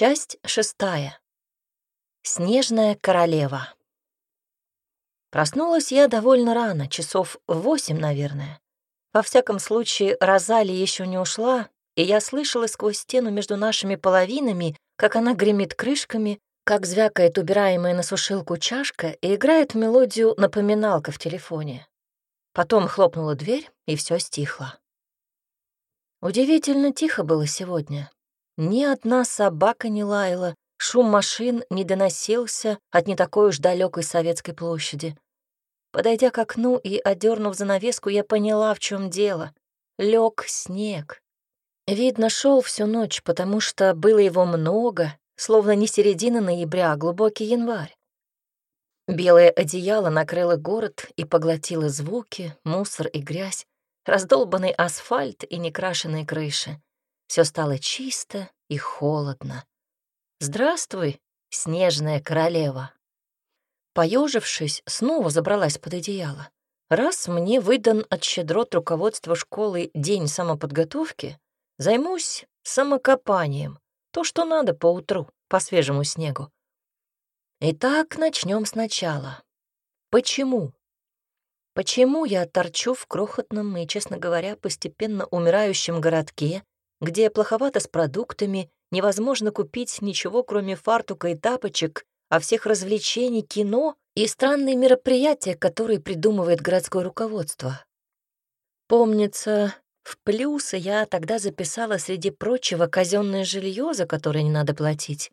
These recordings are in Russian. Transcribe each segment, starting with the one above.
Часть шестая. Снежная королева. Проснулась я довольно рано, часов восемь, наверное. Во всяком случае, Розали еще не ушла, и я слышала сквозь стену между нашими половинами, как она гремит крышками, как звякает убираемая на сушилку чашка и играет мелодию напоминалка в телефоне. Потом хлопнула дверь, и все стихло. Удивительно тихо было сегодня. Ни одна собака не лаяла, шум машин не доносился от не такой уж далекой советской площади. Подойдя к окну и одернув занавеску, я поняла, в чем дело. Лег снег. Видно, шел всю ночь, потому что было его много, словно не середина ноября, а глубокий январь. Белое одеяло накрыло город и поглотило звуки, мусор и грязь, раздолбанный асфальт и некрашенные крыши. Все стало чисто и холодно. «Здравствуй, снежная королева!» Поежившись, снова забралась под одеяло. Раз мне выдан от щедрот руководства школы день самоподготовки, займусь самокопанием, то, что надо по утру, по свежему снегу. Итак, начнем сначала. Почему? Почему я торчу в крохотном и, честно говоря, постепенно умирающем городке где плоховато с продуктами, невозможно купить ничего, кроме фартука и тапочек, а всех развлечений, кино и странные мероприятия, которые придумывает городское руководство. Помнится, в плюсы я тогда записала среди прочего казенное жилье, за которое не надо платить.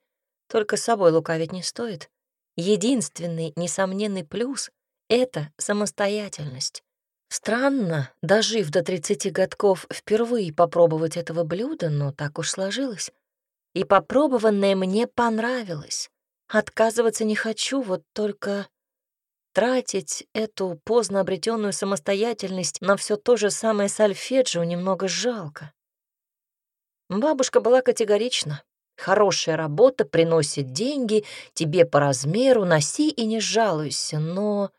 Только с собой лукавить не стоит. Единственный несомненный плюс — это самостоятельность. Странно, дожив до 30 годков, впервые попробовать этого блюда, но так уж сложилось. И попробованное мне понравилось. Отказываться не хочу, вот только тратить эту поздно обретенную самостоятельность на все то же самое сольфеджио немного жалко. Бабушка была категорична. Хорошая работа приносит деньги, тебе по размеру, носи и не жалуйся, но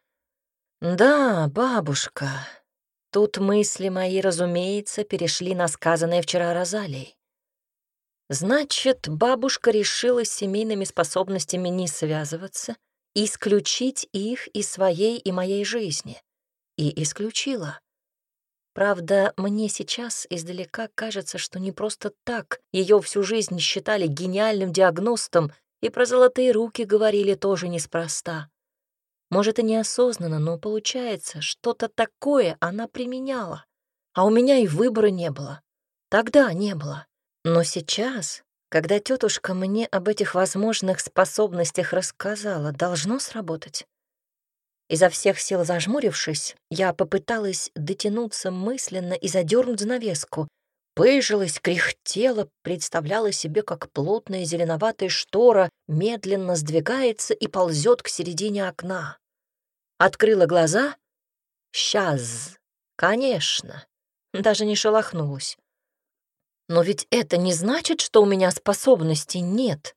«Да, бабушка». Тут мысли мои, разумеется, перешли на сказанное вчера Розалией. Значит, бабушка решила с семейными способностями не связываться, исключить их из своей и моей жизни. И исключила. Правда, мне сейчас издалека кажется, что не просто так ее всю жизнь считали гениальным диагностом и про золотые руки говорили тоже неспроста. Может, и неосознанно, но получается, что-то такое она применяла. А у меня и выбора не было. Тогда не было. Но сейчас, когда тетушка мне об этих возможных способностях рассказала, должно сработать. Изо всех сил зажмурившись, я попыталась дотянуться мысленно и задернуть занавеску, пыжилась, кряхтела, представляла себе, как плотная зеленоватая штора медленно сдвигается и ползет к середине окна. Открыла глаза. Сейчас, конечно, даже не шелохнулась. «Но ведь это не значит, что у меня способностей нет?»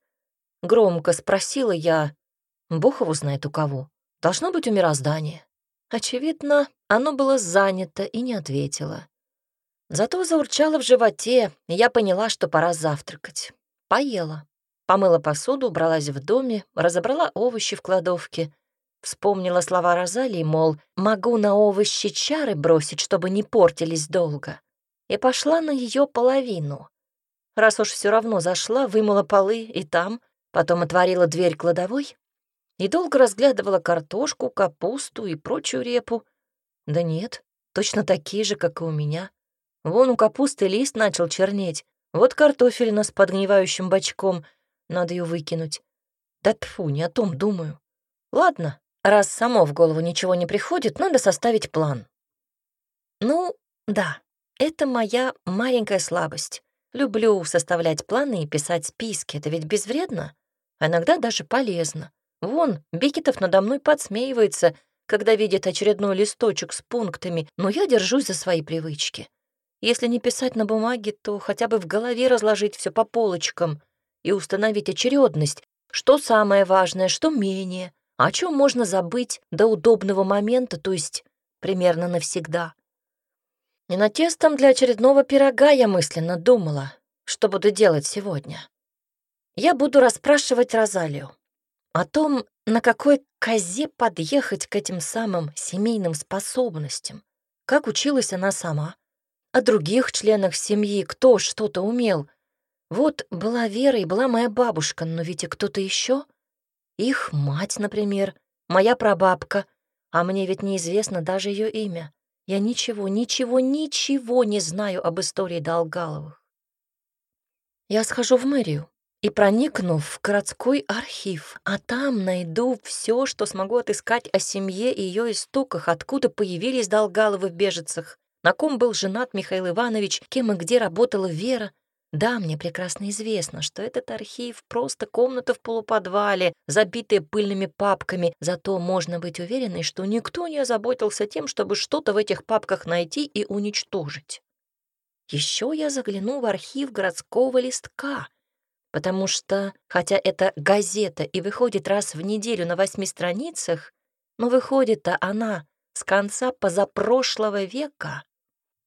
Громко спросила я. Бог его знает у кого. Должно быть у мироздания. Очевидно, оно было занято и не ответило. Зато заурчало в животе, и я поняла, что пора завтракать. Поела. Помыла посуду, убралась в доме, разобрала овощи в кладовке. Вспомнила слова Розалии, мол, могу на овощи чары бросить, чтобы не портились долго. И пошла на ее половину. Раз уж все равно зашла, вымыла полы и там, потом отворила дверь кладовой и долго разглядывала картошку, капусту и прочую репу. Да нет, точно такие же, как и у меня — Вон у капусты лист начал чернеть. Вот картофелина нас подгнивающим бочком. Надо ее выкинуть. Да тфу, не о том думаю. Ладно, раз само в голову ничего не приходит, надо составить план. Ну, да, это моя маленькая слабость. Люблю составлять планы и писать списки. Это ведь безвредно, а иногда даже полезно. Вон, Бикетов надо мной подсмеивается, когда видит очередной листочек с пунктами, но я держусь за свои привычки. Если не писать на бумаге, то хотя бы в голове разложить все по полочкам и установить очередность, что самое важное, что менее, а о чем можно забыть до удобного момента, то есть примерно навсегда. И над тестом для очередного пирога я мысленно думала, что буду делать сегодня. Я буду расспрашивать Розалию о том, на какой козе подъехать к этим самым семейным способностям, как училась она сама, о других членах семьи, кто что-то умел. Вот была Вера и была моя бабушка, но ведь и кто-то еще. Их мать, например, моя прабабка, а мне ведь неизвестно даже ее имя. Я ничего, ничего, ничего не знаю об истории Долгаловых. Я схожу в мэрию и проникну в городской архив, а там найду все, что смогу отыскать о семье и ее истоках, откуда появились Долгаловы в бежицах на ком был женат Михаил Иванович, кем и где работала Вера. Да, мне прекрасно известно, что этот архив — просто комната в полуподвале, забитая пыльными папками, зато можно быть уверенной, что никто не озаботился тем, чтобы что-то в этих папках найти и уничтожить. Еще я загляну в архив городского листка, потому что, хотя это газета и выходит раз в неделю на восьми страницах, но выходит-то она с конца позапрошлого века,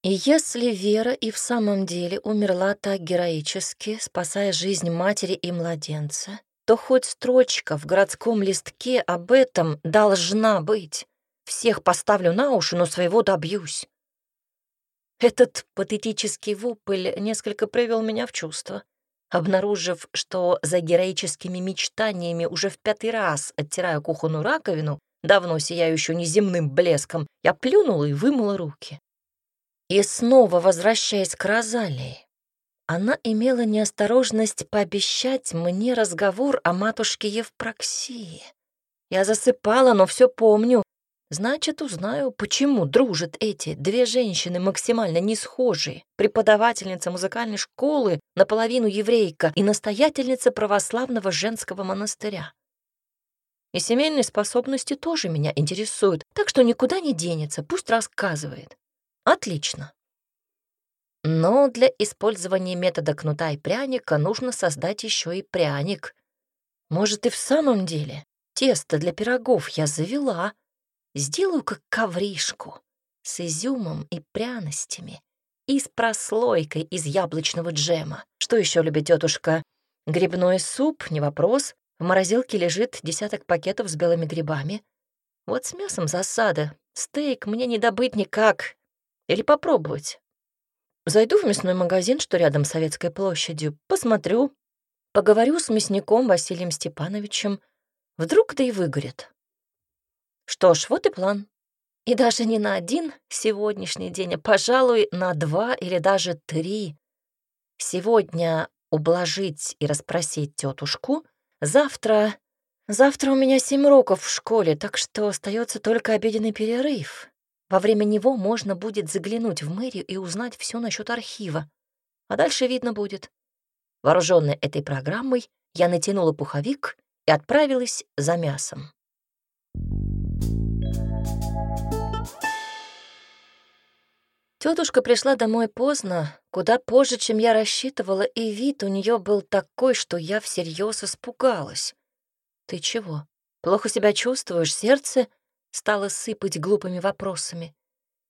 и если Вера и в самом деле умерла так героически, спасая жизнь матери и младенца, то хоть строчка в городском листке об этом должна быть. Всех поставлю на уши, но своего добьюсь. Этот патетический вопль несколько привел меня в чувство. Обнаружив, что за героическими мечтаниями уже в пятый раз оттираю кухонную раковину, давно сияющую неземным блеском, я плюнула и вымыла руки. И снова возвращаясь к Розалии, она имела неосторожность пообещать мне разговор о матушке Евпроксии. Я засыпала, но все помню. Значит, узнаю, почему дружат эти две женщины максимально не схожие. Преподавательница музыкальной школы, наполовину еврейка, и настоятельница православного женского монастыря. И семейные способности тоже меня интересуют, так что никуда не денется, пусть рассказывает. Отлично. Но для использования метода кнута и пряника нужно создать еще и пряник. Может, и в самом деле тесто для пирогов я завела. Сделаю как ковришку с изюмом и пряностями и с прослойкой из яблочного джема. Что еще любит тетушка? Грибной суп, не вопрос. В морозилке лежит десяток пакетов с белыми грибами. Вот с мясом засада. Стейк мне не добыть никак, или попробовать? Зайду в мясной магазин, что рядом с Советской площадью, посмотрю, поговорю с мясником Василием Степановичем. Вдруг да и выгорит. Что ж, вот и план. И даже не на один сегодняшний день, а, пожалуй, на два или даже три. Сегодня ублажить и расспросить тетушку. Завтра... Завтра у меня семь уроков в школе, так что остается только обеденный перерыв. Во время него можно будет заглянуть в мэрию и узнать все насчет архива. А дальше видно будет. Вооруженная этой программой, я натянула пуховик и отправилась за мясом. Тетушка пришла домой поздно, куда позже, чем я рассчитывала, и вид у нее был такой, что я всерьез испугалась. «Ты чего? Плохо себя чувствуешь, сердце?» стала сыпать глупыми вопросами.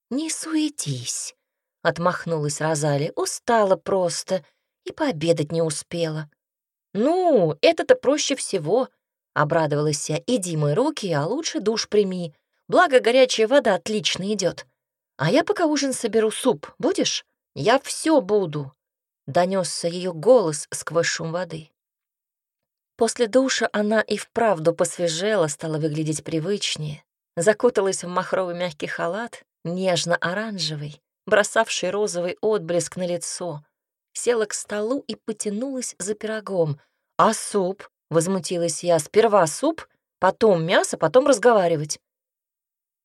«Не суетись», — отмахнулась Розали, — «устала просто и пообедать не успела». «Ну, это-то проще всего», — обрадовалась я. «Иди мой руки, а лучше душ прими. Благо, горячая вода отлично идет. А я пока ужин соберу суп. Будешь? Я все буду», — донесся ее голос сквозь шум воды. После душа она и вправду посвежела, стала выглядеть привычнее закуталась в махровый мягкий халат, нежно-оранжевый, бросавший розовый отблеск на лицо, села к столу и потянулась за пирогом. «А суп?» — возмутилась я. «Сперва суп, потом мясо, потом разговаривать».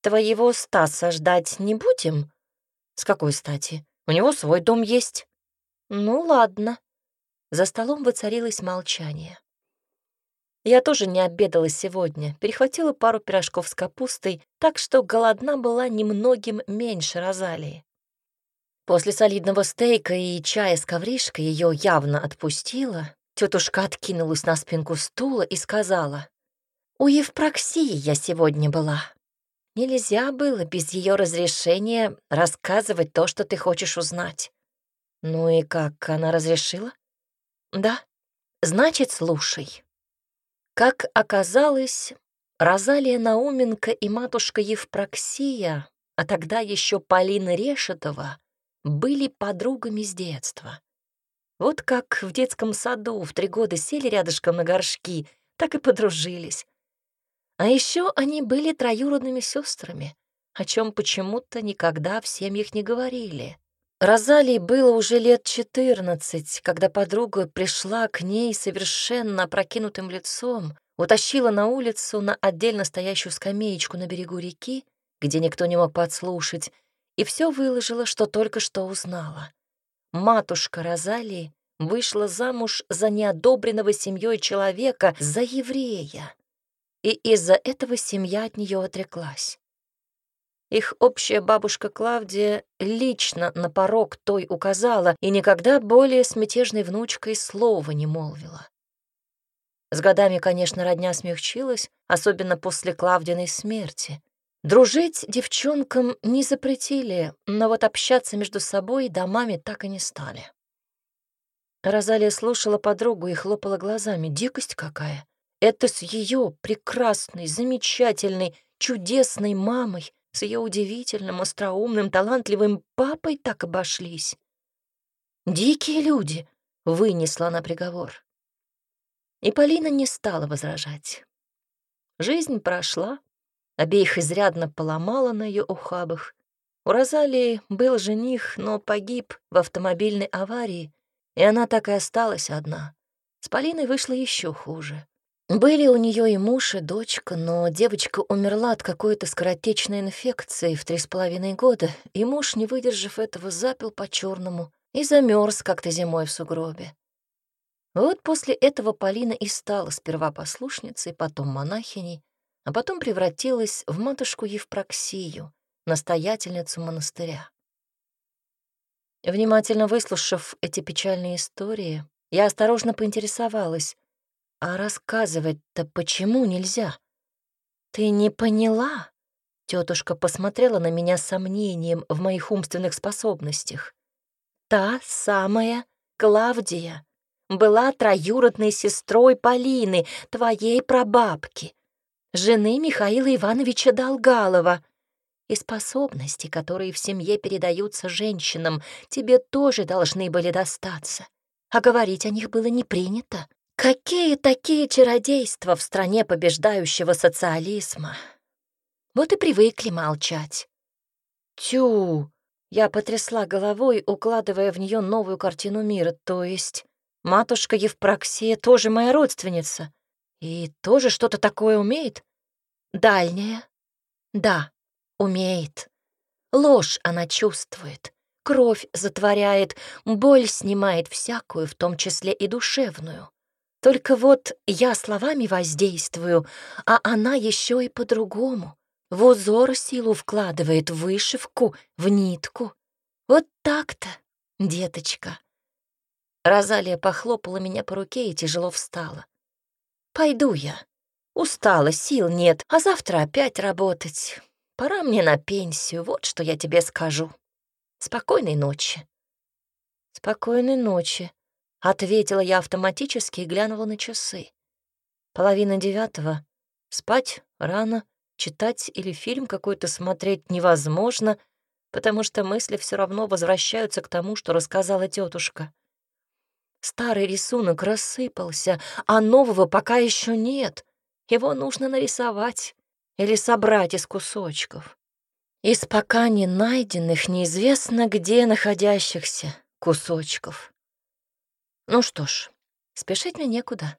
«Твоего Стаса ждать не будем?» «С какой стати? У него свой дом есть». «Ну ладно». За столом воцарилось молчание. Я тоже не обедала сегодня, перехватила пару пирожков с капустой, так что голодна была немногим меньше Розалии. После солидного стейка и чая с ковришкой ее явно отпустила. Тетушка откинулась на спинку стула и сказала, «У Евпроксии я сегодня была. Нельзя было без ее разрешения рассказывать то, что ты хочешь узнать». «Ну и как, она разрешила?» «Да. Значит, слушай». Как оказалось, Розалия Науменко и матушка Евпроксия, а тогда еще Полина Решетова, были подругами с детства. Вот как в детском саду в три года сели рядышком на горшки, так и подружились. А еще они были троюродными сестрами, о чем почему-то никогда в семьях не говорили. Розалии было уже лет четырнадцать, когда подруга пришла к ней совершенно опрокинутым лицом, утащила на улицу на отдельно стоящую скамеечку на берегу реки, где никто не мог подслушать, и все выложила, что только что узнала. Матушка Розалии вышла замуж за неодобренного семьей человека, за еврея. И из-за этого семья от нее отреклась. Их общая бабушка Клавдия лично на порог той указала и никогда более с мятежной внучкой слова не молвила. С годами, конечно, родня смягчилась, особенно после Клавдиной смерти. Дружить девчонкам не запретили, но вот общаться между собой и домами так и не стали. Розалия слушала подругу и хлопала глазами. Дикость какая! Это с ее прекрасной, замечательной, чудесной мамой с ее удивительным, остроумным, талантливым папой так обошлись. «Дикие люди!» — вынесла на приговор. И Полина не стала возражать. Жизнь прошла, обеих изрядно поломала на ее ухабах. У Розалии был жених, но погиб в автомобильной аварии, и она так и осталась одна. С Полиной вышло еще хуже. Были у нее и муж, и дочка, но девочка умерла от какой-то скоротечной инфекции в три с половиной года, и муж, не выдержав этого, запил по-черному и замерз как-то зимой в сугробе. Вот после этого Полина и стала сперва послушницей, потом монахиней, а потом превратилась в матушку Евпроксию, настоятельницу монастыря. Внимательно выслушав эти печальные истории, я осторожно поинтересовалась, а рассказывать-то почему нельзя? Ты не поняла? Тетушка посмотрела на меня с сомнением в моих умственных способностях. Та самая Клавдия была троюродной сестрой Полины, твоей прабабки, жены Михаила Ивановича Долгалова. И способности, которые в семье передаются женщинам, тебе тоже должны были достаться. А говорить о них было не принято. Какие такие чародейства в стране побеждающего социализма? Вот и привыкли молчать. Тю! Я потрясла головой, укладывая в нее новую картину мира, то есть матушка Евпроксия тоже моя родственница и тоже что-то такое умеет? Дальняя? Да, умеет. Ложь она чувствует, кровь затворяет, боль снимает всякую, в том числе и душевную. Только вот я словами воздействую, а она еще и по-другому. В узор силу вкладывает, в вышивку, в нитку. Вот так-то, деточка. Розалия похлопала меня по руке и тяжело встала. «Пойду я. Устала, сил нет, а завтра опять работать. Пора мне на пенсию, вот что я тебе скажу. Спокойной ночи». «Спокойной ночи», Ответила я автоматически и глянула на часы. Половина девятого. Спать рано, читать или фильм какой-то смотреть невозможно, потому что мысли все равно возвращаются к тому, что рассказала тетушка. Старый рисунок рассыпался, а нового пока еще нет. Его нужно нарисовать или собрать из кусочков. Из пока не найденных, неизвестно где находящихся кусочков. Ну что ж, спешить мне некуда.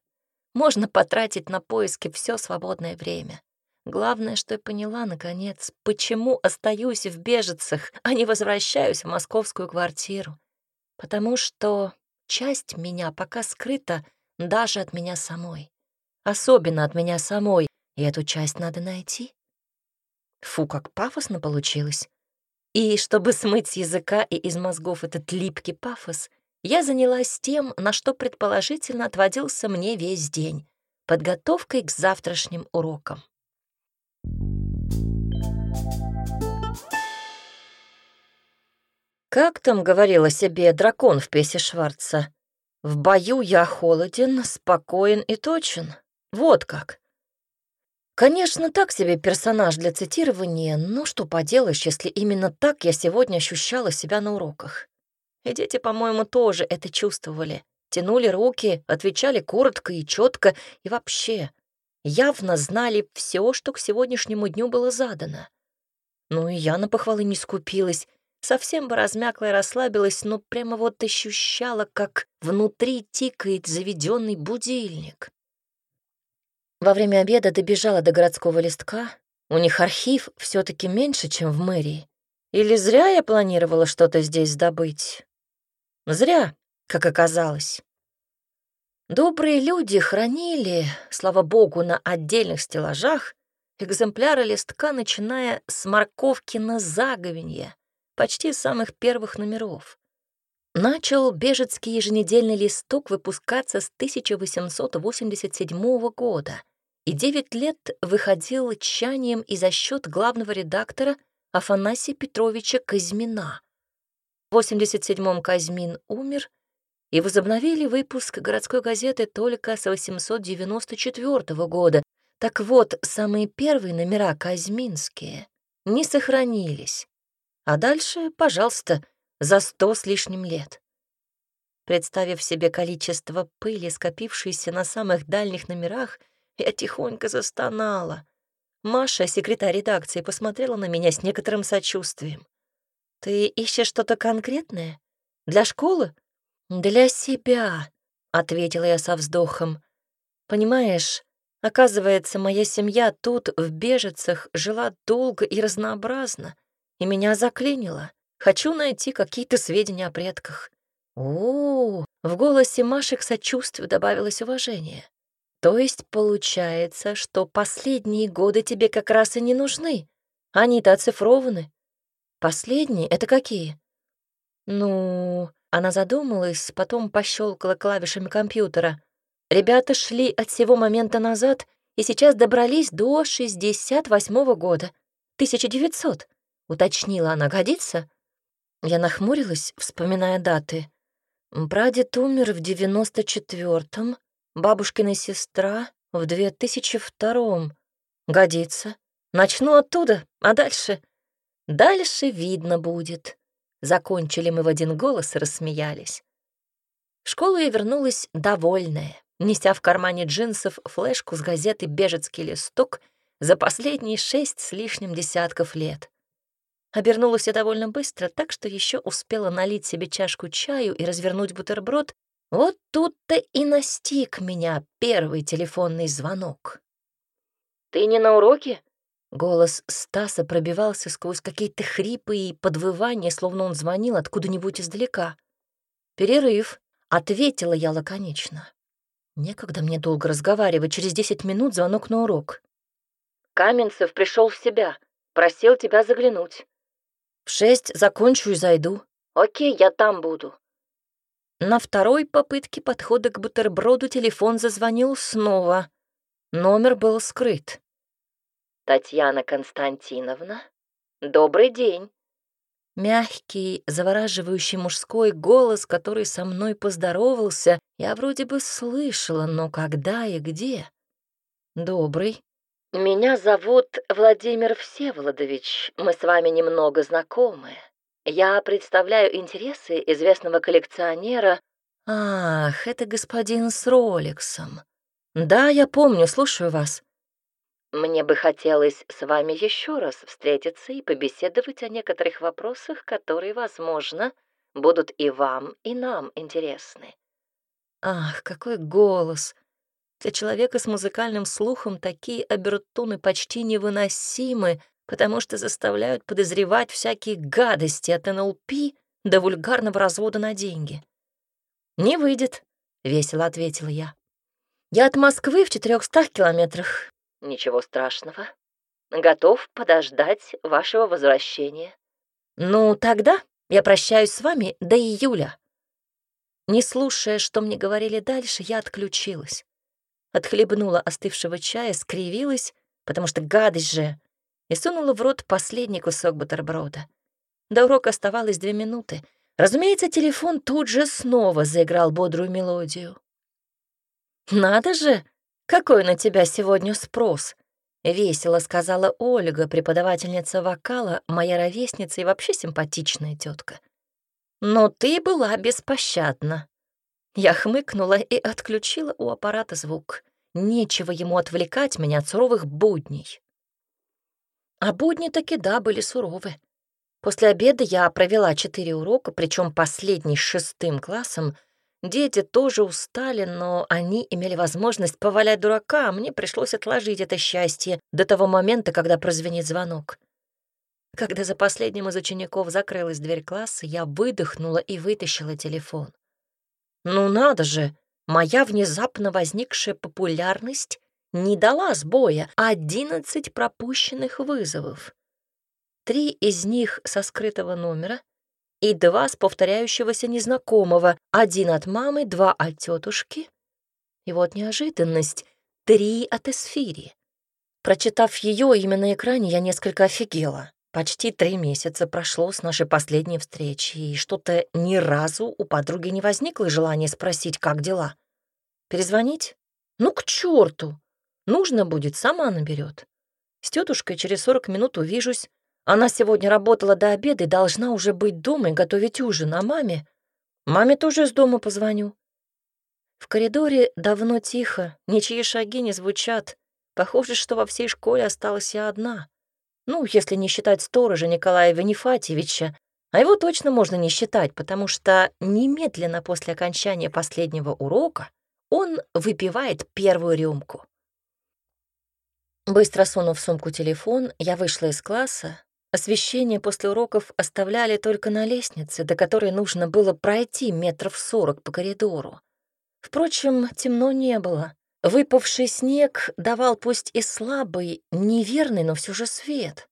Можно потратить на поиски все свободное время. Главное, что я поняла, наконец, почему остаюсь в бежицах, а не возвращаюсь в московскую квартиру. Потому что часть меня пока скрыта даже от меня самой. Особенно от меня самой, и эту часть надо найти. Фу, как пафосно получилось. И чтобы смыть с языка и из мозгов этот липкий пафос, я занялась тем, на что предположительно отводился мне весь день — подготовкой к завтрашним урокам. Как там говорил о себе дракон в пьесе Шварца? «В бою я холоден, спокоен и точен». Вот как. Конечно, так себе персонаж для цитирования, но что поделаешь, если именно так я сегодня ощущала себя на уроках. И дети, по-моему, тоже это чувствовали. Тянули руки, отвечали коротко и четко, и вообще явно знали все, что к сегодняшнему дню было задано. Ну и я на похвалы не скупилась. Совсем бы размякла и расслабилась, но прямо вот ощущала, как внутри тикает заведенный будильник. Во время обеда добежала до городского листка. У них архив все таки меньше, чем в мэрии. Или зря я планировала что-то здесь добыть? Ну, зря, как оказалось. Добрые люди хранили, слава богу, на отдельных стеллажах экземпляры листка, начиная с морковки на заговенье, почти с самых первых номеров. Начал бежецкий еженедельный листок выпускаться с 1887 года и девять лет выходил тщанием и за счет главного редактора Афанасия Петровича Казьмина — в 87-м Казьмин умер, и возобновили выпуск городской газеты только с 894 года. Так вот, самые первые номера казьминские не сохранились. А дальше, пожалуйста, за сто с лишним лет. Представив себе количество пыли, скопившейся на самых дальних номерах, я тихонько застонала. Маша, секретарь редакции, посмотрела на меня с некоторым сочувствием. «Ты ищешь что-то конкретное? Для школы?» «Для себя», — ответила я со вздохом. «Понимаешь, оказывается, моя семья тут, в Бежицах, жила долго и разнообразно, и меня заклинило. Хочу найти какие-то сведения о предках». О, В голосе Маши к сочувствию добавилось уважение. «То есть получается, что последние годы тебе как раз и не нужны? Они-то оцифрованы, «Последние — это какие?» «Ну...» — она задумалась, потом пощелкала клавишами компьютера. «Ребята шли от всего момента назад и сейчас добрались до 68-го года. 1900», — уточнила она, — «годится?» Я нахмурилась, вспоминая даты. Прадед умер в 94-м, бабушкина сестра — в 2002-м. Годится. Начну оттуда, а дальше Дальше видно будет. Закончили мы в один голос и рассмеялись. В школу я вернулась довольная, неся в кармане джинсов флешку с газеты «Бежецкий листок» за последние шесть с лишним десятков лет. Обернулась я довольно быстро, так что еще успела налить себе чашку чаю и развернуть бутерброд. Вот тут-то и настиг меня первый телефонный звонок. «Ты не на уроке?» Голос Стаса пробивался сквозь какие-то хрипы и подвывания, словно он звонил откуда-нибудь издалека. «Перерыв», — ответила я лаконично. Некогда мне долго разговаривать, через десять минут звонок на урок. Каменцев пришел в себя, просил тебя заглянуть. В шесть закончу и зайду. Окей, я там буду. На второй попытке подхода к бутерброду телефон зазвонил снова. Номер был скрыт. Татьяна Константиновна, добрый день!» Мягкий, завораживающий мужской голос, который со мной поздоровался, я вроде бы слышала, но когда и где? «Добрый!» «Меня зовут Владимир Всеволодович, мы с вами немного знакомы. Я представляю интересы известного коллекционера...» «Ах, это господин с роликсом. Да, я помню, слушаю вас». Мне бы хотелось с вами еще раз встретиться и побеседовать о некоторых вопросах, которые, возможно, будут и вам, и нам интересны. Ах, какой голос! Для человека с музыкальным слухом такие обертуны почти невыносимы, потому что заставляют подозревать всякие гадости от НЛП до вульгарного развода на деньги. «Не выйдет», — весело ответила я. «Я от Москвы в четырехстах километрах, «Ничего страшного. Готов подождать вашего возвращения». «Ну, тогда я прощаюсь с вами до июля». Не слушая, что мне говорили дальше, я отключилась. Отхлебнула остывшего чая, скривилась, потому что гадость же, и сунула в рот последний кусок бутерброда. До урока оставалось две минуты. Разумеется, телефон тут же снова заиграл бодрую мелодию. «Надо же!» «Какой на тебя сегодня спрос?» — весело сказала Ольга, преподавательница вокала, моя ровесница и вообще симпатичная тетка. «Но ты была беспощадна». Я хмыкнула и отключила у аппарата звук. Нечего ему отвлекать меня от суровых будней. А будни таки да, были суровы. После обеда я провела четыре урока, причем последний с шестым классом — Дети тоже устали, но они имели возможность повалять дурака, а мне пришлось отложить это счастье до того момента, когда прозвенит звонок. Когда за последним из учеников закрылась дверь класса, я выдохнула и вытащила телефон. Ну надо же, моя внезапно возникшая популярность не дала сбоя 11 пропущенных вызовов. Три из них со скрытого номера — и два с повторяющегося незнакомого, один от мамы, два от тетушки. И вот неожиданность — три от Эсфири. Прочитав ее именно на экране, я несколько офигела. Почти три месяца прошло с нашей последней встречи, и что-то ни разу у подруги не возникло желания спросить, как дела. Перезвонить? Ну, к черту! Нужно будет, сама наберет. С тетушкой через 40 минут увижусь, она сегодня работала до обеда и должна уже быть дома и готовить ужин, а маме... Маме тоже из дома позвоню. В коридоре давно тихо, ничьи шаги не звучат. Похоже, что во всей школе осталась я одна. Ну, если не считать сторожа Николая Венефатьевича, а его точно можно не считать, потому что немедленно после окончания последнего урока он выпивает первую рюмку. Быстро сунув в сумку телефон, я вышла из класса Освещение после уроков оставляли только на лестнице, до которой нужно было пройти метров сорок по коридору. Впрочем, темно не было. Выпавший снег давал пусть и слабый, неверный, но все же свет.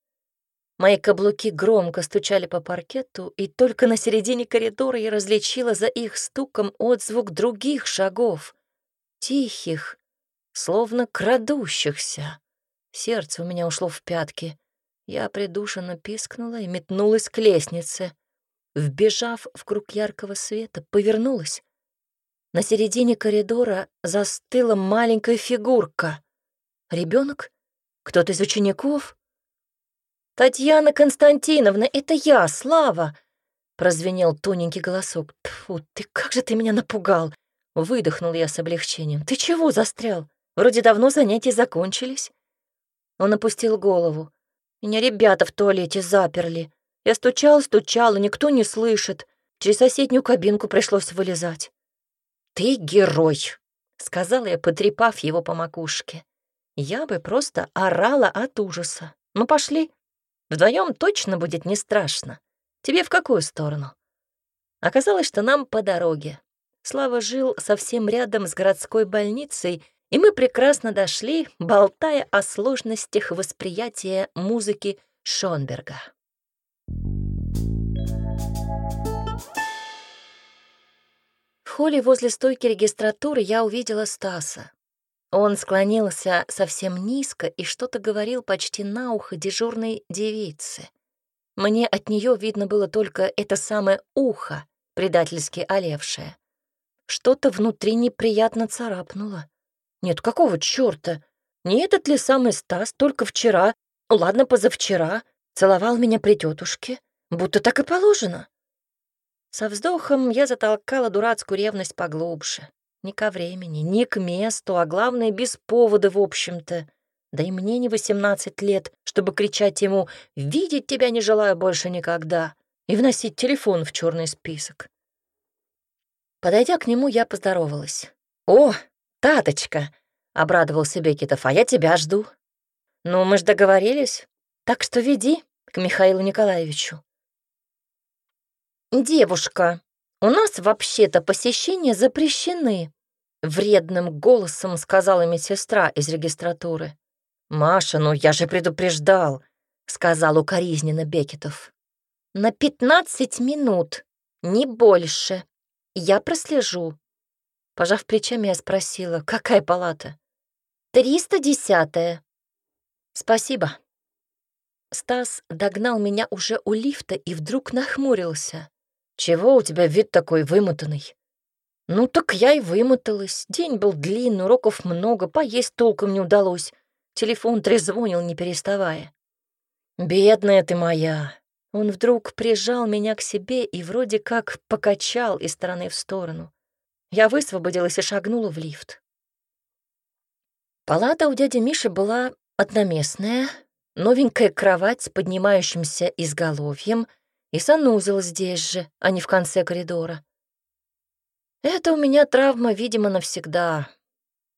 Мои каблуки громко стучали по паркету, и только на середине коридора я различила за их стуком отзвук других шагов, тихих, словно крадущихся. Сердце у меня ушло в пятки. Я придушенно пискнула и метнулась к лестнице. Вбежав в круг яркого света, повернулась. На середине коридора застыла маленькая фигурка. Ребенок? Кто-то из учеников? «Татьяна Константиновна, это я, Слава!» прозвенел тоненький голосок. «Тьфу, ты как же ты меня напугал!» Выдохнул я с облегчением. «Ты чего застрял? Вроде давно занятия закончились». Он опустил голову. Меня ребята в туалете заперли. Я стучал, стучал, и никто не слышит. Через соседнюю кабинку пришлось вылезать. «Ты герой!» — сказала я, потрепав его по макушке. Я бы просто орала от ужаса. Ну, пошли. Вдвоем точно будет не страшно. Тебе в какую сторону? Оказалось, что нам по дороге. Слава жил совсем рядом с городской больницей, и мы прекрасно дошли, болтая о сложностях восприятия музыки Шонберга. В холле возле стойки регистратуры я увидела Стаса. Он склонился совсем низко и что-то говорил почти на ухо дежурной девице. Мне от нее видно было только это самое ухо, предательски олевшее. Что-то внутри неприятно царапнуло. Нет, какого чёрта? Не этот ли самый Стас только вчера, ладно, позавчера, целовал меня при тетушке? Будто так и положено. Со вздохом я затолкала дурацкую ревность поглубже. Ни ко времени, ни к месту, а главное, без повода, в общем-то. Да и мне не 18 лет, чтобы кричать ему «Видеть тебя не желаю больше никогда» и вносить телефон в чёрный список. Подойдя к нему, я поздоровалась. «О, «Таточка!» — обрадовался Бекетов. «А я тебя жду». «Ну, мы ж договорились, так что веди к Михаилу Николаевичу». «Девушка, у нас вообще-то посещения запрещены», — вредным голосом сказала медсестра из регистратуры. «Маша, ну я же предупреждал», — сказал укоризненно Бекетов. «На пятнадцать минут, не больше. Я прослежу», Пожав плечами, я спросила, какая палата? «Триста десятая». «Спасибо». Стас догнал меня уже у лифта и вдруг нахмурился. «Чего у тебя вид такой вымотанный?» «Ну так я и вымоталась. День был длинный, уроков много, поесть толком не удалось. Телефон трезвонил, не переставая». «Бедная ты моя!» Он вдруг прижал меня к себе и вроде как покачал из стороны в сторону. Я высвободилась и шагнула в лифт. Палата у дяди Миши была одноместная, новенькая кровать с поднимающимся изголовьем и санузел здесь же, а не в конце коридора. Это у меня травма, видимо, навсегда.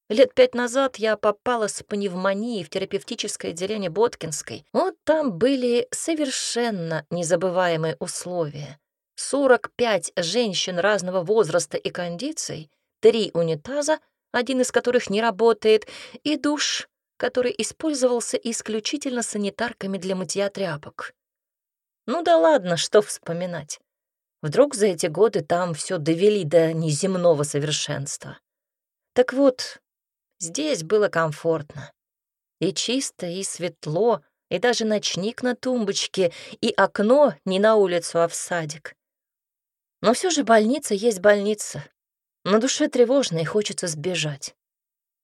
Лет пять назад я попала с пневмонией в терапевтическое отделение Боткинской. Вот там были совершенно незабываемые условия. 45 женщин разного возраста и кондиций, три унитаза, один из которых не работает, и душ, который использовался исключительно санитарками для мытья тряпок. Ну да ладно, что вспоминать. Вдруг за эти годы там все довели до неземного совершенства. Так вот, здесь было комфортно. И чисто, и светло, и даже ночник на тумбочке, и окно не на улицу, а в садик. Но все же больница есть больница. На душе тревожно и хочется сбежать.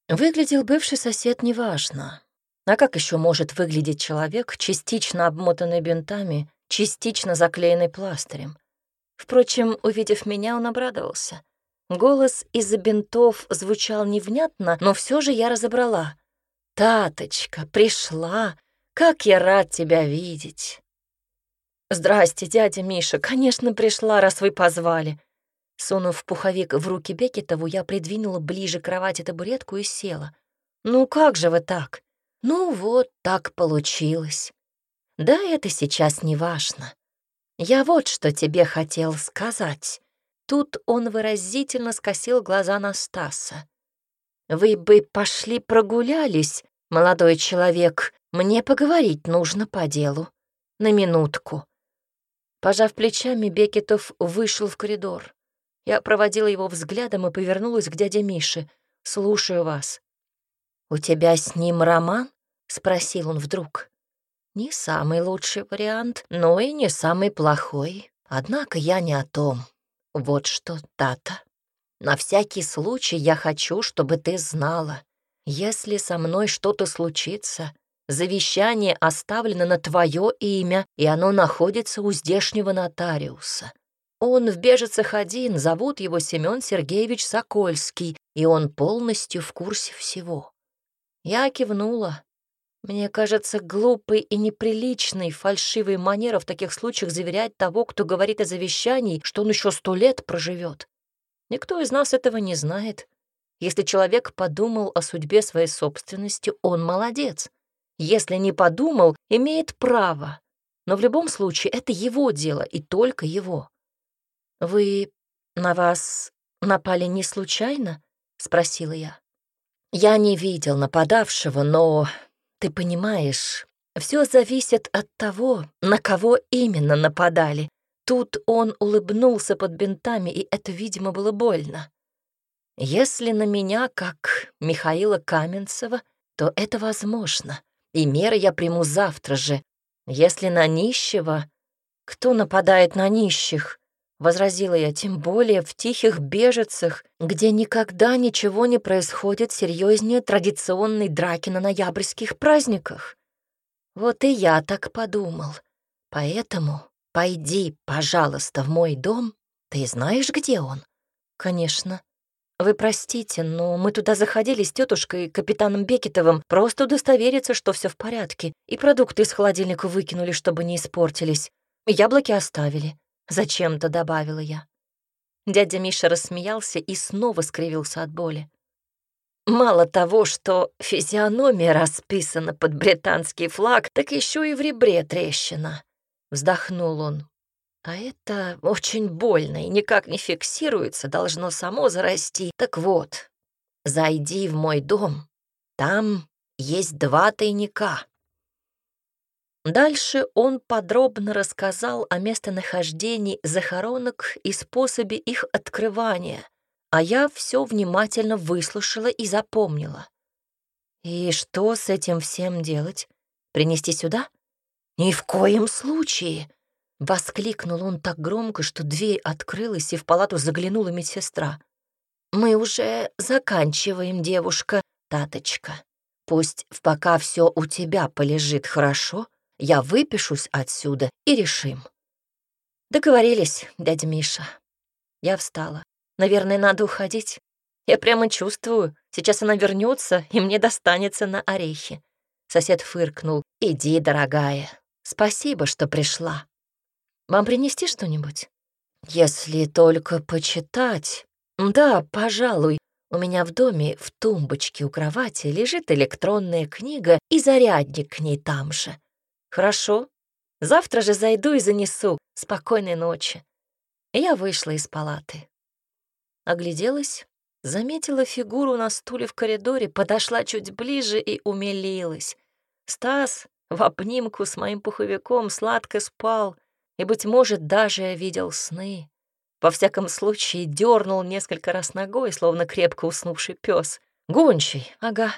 Выглядел бывший сосед неважно. А как еще может выглядеть человек, частично обмотанный бинтами, частично заклеенный пластырем? Впрочем, увидев меня, он обрадовался. Голос из-за бинтов звучал невнятно, но все же я разобрала. «Таточка, пришла! Как я рад тебя видеть!» «Здрасте, дядя Миша, конечно, пришла, раз вы позвали». Сунув пуховик в руки Бекетову, я придвинула ближе к кровати табуретку и села. «Ну как же вы так?» «Ну вот, так получилось». «Да это сейчас не важно. Я вот что тебе хотел сказать». Тут он выразительно скосил глаза на Стаса. «Вы бы пошли прогулялись, молодой человек. Мне поговорить нужно по делу. На минутку». Пожав плечами, Бекетов вышел в коридор. Я проводила его взглядом и повернулась к дяде Мише. «Слушаю вас». «У тебя с ним роман?» — спросил он вдруг. «Не самый лучший вариант, но и не самый плохой. Однако я не о том. Вот что, Тата. На всякий случай я хочу, чтобы ты знала. Если со мной что-то случится, Завещание оставлено на твое имя, и оно находится у здешнего нотариуса. Он в бежицах один, зовут его Семен Сергеевич Сокольский, и он полностью в курсе всего. Я кивнула. Мне кажется, глупой и неприличной фальшивой манера в таких случаях заверять того, кто говорит о завещании, что он еще сто лет проживет. Никто из нас этого не знает. Если человек подумал о судьбе своей собственности, он молодец. Если не подумал, имеет право. Но в любом случае это его дело и только его. «Вы на вас напали не случайно?» — спросила я. «Я не видел нападавшего, но, ты понимаешь, все зависит от того, на кого именно нападали. Тут он улыбнулся под бинтами, и это, видимо, было больно. Если на меня, как Михаила Каменцева, то это возможно и меры я приму завтра же. Если на нищего... Кто нападает на нищих? Возразила я, тем более в тихих бежицах, где никогда ничего не происходит серьезнее традиционной драки на ноябрьских праздниках. Вот и я так подумал. Поэтому пойди, пожалуйста, в мой дом. Ты знаешь, где он? Конечно, «Вы простите, но мы туда заходили с тетушкой капитаном Бекетовым просто удостовериться, что все в порядке, и продукты из холодильника выкинули, чтобы не испортились. Яблоки оставили. Зачем-то добавила я». Дядя Миша рассмеялся и снова скривился от боли. Мало того, что физиономия расписана под британский флаг, так еще и в ребре трещина. Вздохнул он. А это очень больно и никак не фиксируется, должно само зарасти. Так вот, зайди в мой дом, там есть два тайника. Дальше он подробно рассказал о местонахождении захоронок и способе их открывания, а я все внимательно выслушала и запомнила. И что с этим всем делать? Принести сюда? Ни в коем случае. Воскликнул он так громко, что дверь открылась, и в палату заглянула медсестра. «Мы уже заканчиваем, девушка, таточка. Пусть в пока все у тебя полежит хорошо, я выпишусь отсюда и решим». «Договорились, дядя Миша». Я встала. «Наверное, надо уходить. Я прямо чувствую, сейчас она вернется, и мне достанется на орехи». Сосед фыркнул. «Иди, дорогая. Спасибо, что пришла». Вам принести что-нибудь?» «Если только почитать. Да, пожалуй. У меня в доме в тумбочке у кровати лежит электронная книга и зарядник к ней там же. Хорошо. Завтра же зайду и занесу. Спокойной ночи». Я вышла из палаты. Огляделась, заметила фигуру на стуле в коридоре, подошла чуть ближе и умилилась. Стас в обнимку с моим пуховиком сладко спал — и, быть может, даже видел сны. Во всяком случае, дернул несколько раз ногой, словно крепко уснувший пес. Гончий, ага.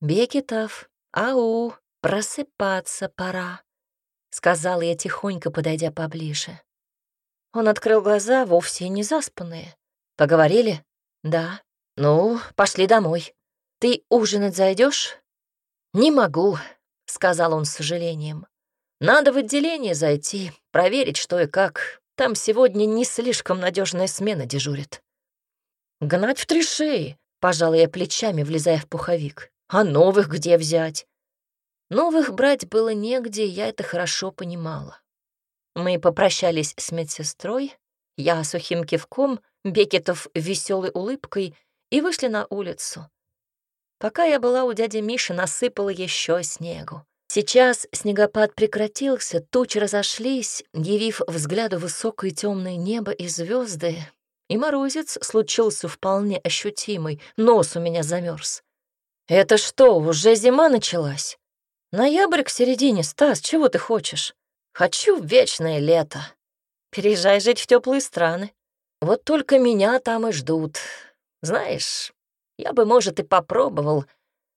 «Бекетов, ау, просыпаться пора», — сказала я, тихонько подойдя поближе. Он открыл глаза, вовсе не заспанные. «Поговорили?» «Да». «Ну, пошли домой. Ты ужинать зайдешь? «Не могу», — сказал он с сожалением. Надо в отделение зайти, проверить, что и как. Там сегодня не слишком надежная смена дежурит. Гнать в три шеи, пожала я плечами, влезая в пуховик. А новых где взять? Новых брать было негде, я это хорошо понимала. Мы попрощались с медсестрой, я сухим кивком, Бекетов веселой улыбкой и вышли на улицу. Пока я была у дяди Миши, насыпала еще снегу. Сейчас снегопад прекратился, тучи разошлись, явив взгляду высокое темное небо и звезды, и морозец случился вполне ощутимый, нос у меня замерз. «Это что, уже зима началась? Ноябрь к середине, Стас, чего ты хочешь? Хочу вечное лето. Переезжай жить в теплые страны. Вот только меня там и ждут. Знаешь, я бы, может, и попробовал,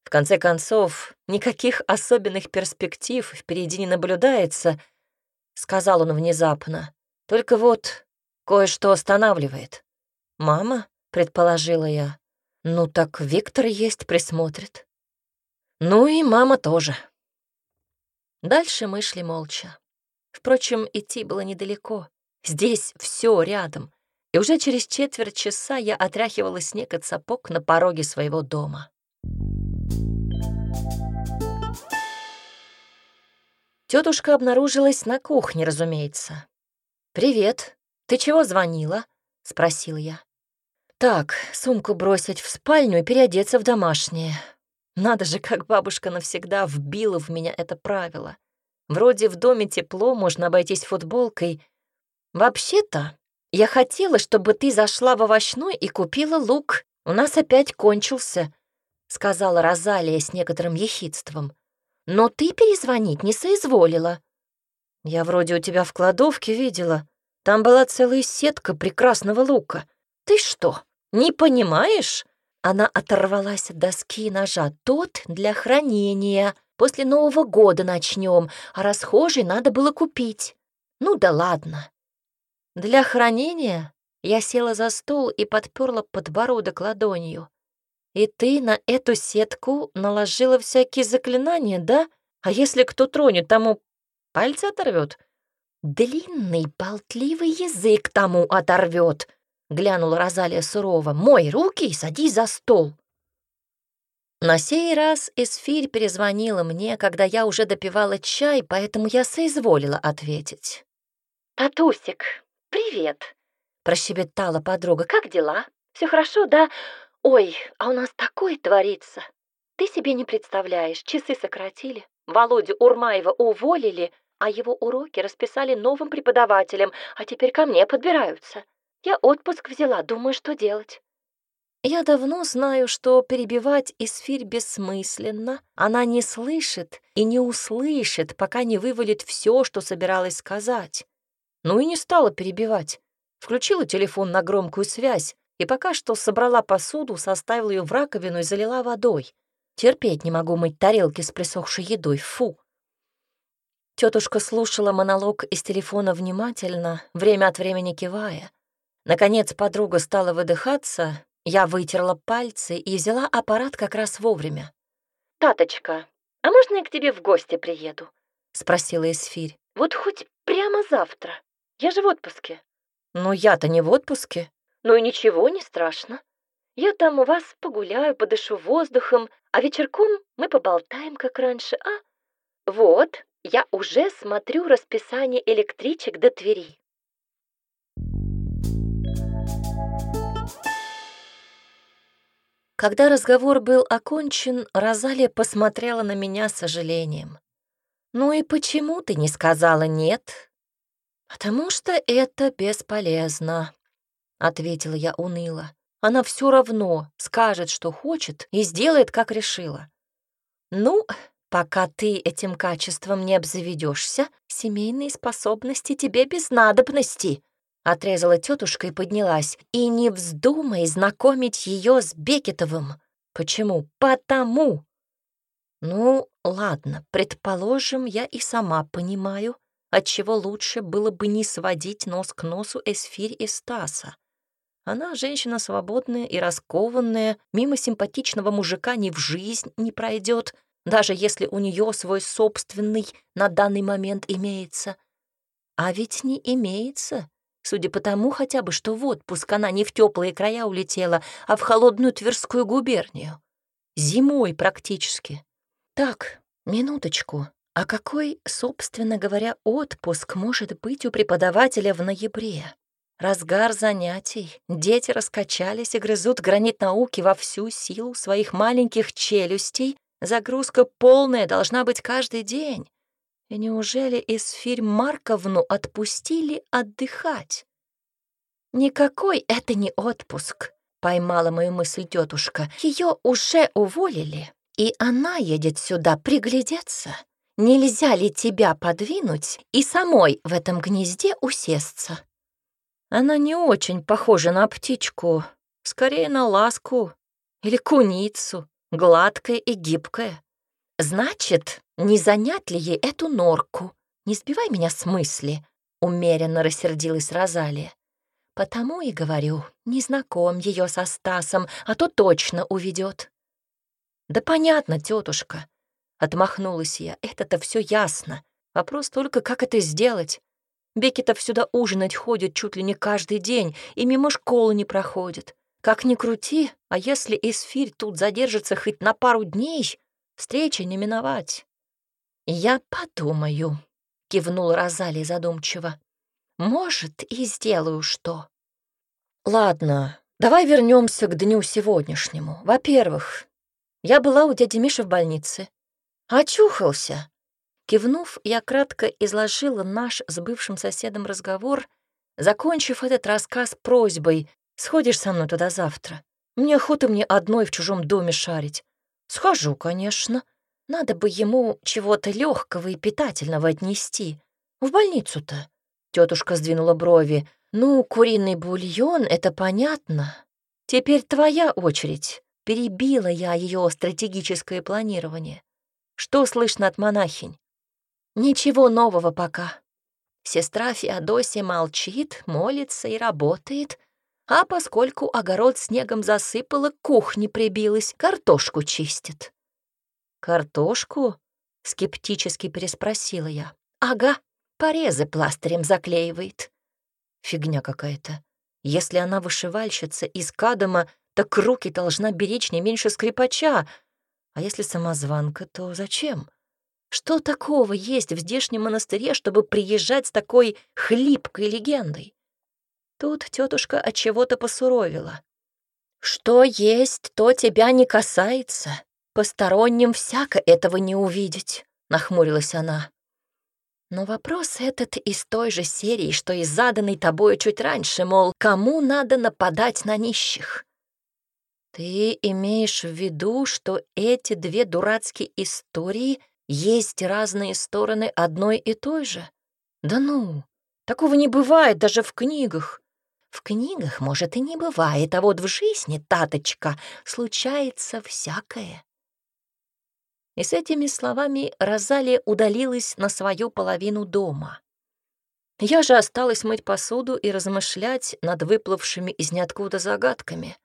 в конце концов, никаких особенных перспектив впереди не наблюдается, сказал он внезапно. Только вот кое-что останавливает. Мама, предположила я. Ну так Виктор есть, присмотрит. Ну и мама тоже. Дальше мы шли молча. Впрочем, идти было недалеко. Здесь все рядом. И уже через четверть часа я отряхивала снег от сапог на пороге своего дома. Тетушка обнаружилась на кухне, разумеется. «Привет. Ты чего звонила?» — спросил я. «Так, сумку бросить в спальню и переодеться в домашнее. Надо же, как бабушка навсегда вбила в меня это правило. Вроде в доме тепло, можно обойтись футболкой. Вообще-то, я хотела, чтобы ты зашла в овощной и купила лук. У нас опять кончился», — сказала Розалия с некоторым ехидством но ты перезвонить не соизволила». «Я вроде у тебя в кладовке видела. Там была целая сетка прекрасного лука. Ты что, не понимаешь?» Она оторвалась от доски ножа. «Тот для хранения. После Нового года начнем, а расхожий надо было купить. Ну да ладно». «Для хранения?» Я села за стол и подперла подбородок ладонью. И ты на эту сетку наложила всякие заклинания, да? А если кто тронет, тому пальцы оторвет? Длинный болтливый язык тому оторвет, глянула Розалия сурово. Мой руки и садись за стол. На сей раз Эсфирь перезвонила мне, когда я уже допивала чай, поэтому я соизволила ответить. «Татусик, привет!» — прощебетала подруга. «Как дела? Все хорошо, да? Ой, а у нас такое творится. Ты себе не представляешь, часы сократили. Володю Урмаева уволили, а его уроки расписали новым преподавателем, а теперь ко мне подбираются. Я отпуск взяла, думаю, что делать. Я давно знаю, что перебивать Исфирь бессмысленно. Она не слышит и не услышит, пока не вывалит все, что собиралась сказать. Ну и не стала перебивать. Включила телефон на громкую связь, и пока что собрала посуду, составила ее в раковину и залила водой. Терпеть не могу мыть тарелки с присохшей едой, фу. Тетушка слушала монолог из телефона внимательно, время от времени кивая. Наконец подруга стала выдыхаться, я вытерла пальцы и взяла аппарат как раз вовремя. «Таточка, а можно я к тебе в гости приеду?» — спросила Эсфирь. «Вот хоть прямо завтра. Я же в отпуске». «Но я-то не в отпуске», ну и ничего, не страшно. Я там у вас погуляю, подышу воздухом, а вечерком мы поболтаем, как раньше, а? Вот, я уже смотрю расписание электричек до Твери. Когда разговор был окончен, Розалия посмотрела на меня с сожалением. «Ну и почему ты не сказала «нет»?» «Потому что это бесполезно», ответила я уныло. Она все равно скажет, что хочет, и сделает, как решила. Ну, пока ты этим качеством не обзаведешься, семейные способности тебе без надобности, отрезала тетушка и поднялась. И не вздумай знакомить ее с Бекетовым. Почему? Потому. Ну, ладно, предположим, я и сама понимаю, отчего лучше было бы не сводить нос к носу Эсфирь и Стаса. Она женщина свободная и раскованная, мимо симпатичного мужика ни в жизнь не пройдет, даже если у нее свой собственный на данный момент имеется. А ведь не имеется, судя по тому хотя бы, что в отпуск она не в теплые края улетела, а в холодную Тверскую губернию. Зимой практически. Так, минуточку. А какой, собственно говоря, отпуск может быть у преподавателя в ноябре? Разгар занятий. Дети раскачались и грызут гранит науки во всю силу своих маленьких челюстей. Загрузка полная должна быть каждый день. И неужели Исфирь Марковну отпустили отдыхать? «Никакой это не отпуск», — поймала мою мысль тетушка. Ее уже уволили, и она едет сюда приглядеться. Нельзя ли тебя подвинуть и самой в этом гнезде усесться?» Она не очень похожа на птичку, скорее на ласку или куницу, гладкая и гибкая. Значит, не занять ли ей эту норку? Не сбивай меня с мысли, — умеренно рассердилась Розалия. Потому и говорю, не знаком ее со Стасом, а то точно уведет. Да понятно, тетушка, — отмахнулась я, — это-то все ясно. Вопрос только, как это сделать. Бекетов сюда ужинать ходит чуть ли не каждый день и мимо школы не проходит. Как ни крути, а если эсфирь тут задержится хоть на пару дней, встречи не миновать. «Я подумаю», — кивнул Розали задумчиво. «Может, и сделаю что». «Ладно, давай вернемся к дню сегодняшнему. Во-первых, я была у дяди Миши в больнице. Очухался, Кивнув, я кратко изложила наш с бывшим соседом разговор, закончив этот рассказ просьбой «Сходишь со мной туда завтра? Мне охота мне одной в чужом доме шарить». «Схожу, конечно. Надо бы ему чего-то легкого и питательного отнести. В больницу-то». Тетушка сдвинула брови. «Ну, куриный бульон, это понятно. Теперь твоя очередь». Перебила я ее стратегическое планирование. «Что слышно от монахинь?» Ничего нового пока. Сестра Феодосия молчит, молится и работает, а поскольку огород снегом засыпала, к кухне прибилась, картошку чистит. «Картошку?» — скептически переспросила я. «Ага, порезы пластырем заклеивает». Фигня какая-то. Если она вышивальщица из кадома, так руки должна беречь не меньше скрипача. А если самозванка, то зачем?» Что такого есть в здешнем монастыре, чтобы приезжать с такой хлипкой легендой? Тут тетушка от чего-то посуровила. Что есть, то тебя не касается. Посторонним всяко этого не увидеть, нахмурилась она. Но вопрос этот из той же серии, что и заданный тобою чуть раньше, мол, кому надо нападать на нищих? Ты имеешь в виду, что эти две дурацкие истории — есть разные стороны одной и той же. Да ну, такого не бывает даже в книгах. В книгах, может, и не бывает, а вот в жизни, таточка, случается всякое. И с этими словами Розалия удалилась на свою половину дома. Я же осталась мыть посуду и размышлять над выплывшими из ниоткуда загадками.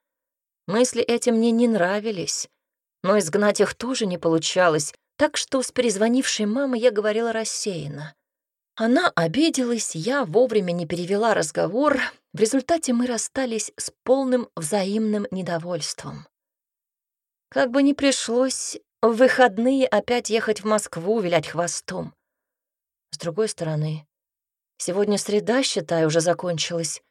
Мысли эти мне не нравились, но изгнать их тоже не получалось, так что с перезвонившей мамой я говорила рассеянно. Она обиделась, я вовремя не перевела разговор, в результате мы расстались с полным взаимным недовольством. Как бы ни пришлось, в выходные опять ехать в Москву, вилять хвостом. С другой стороны, сегодня среда, считай, уже закончилась.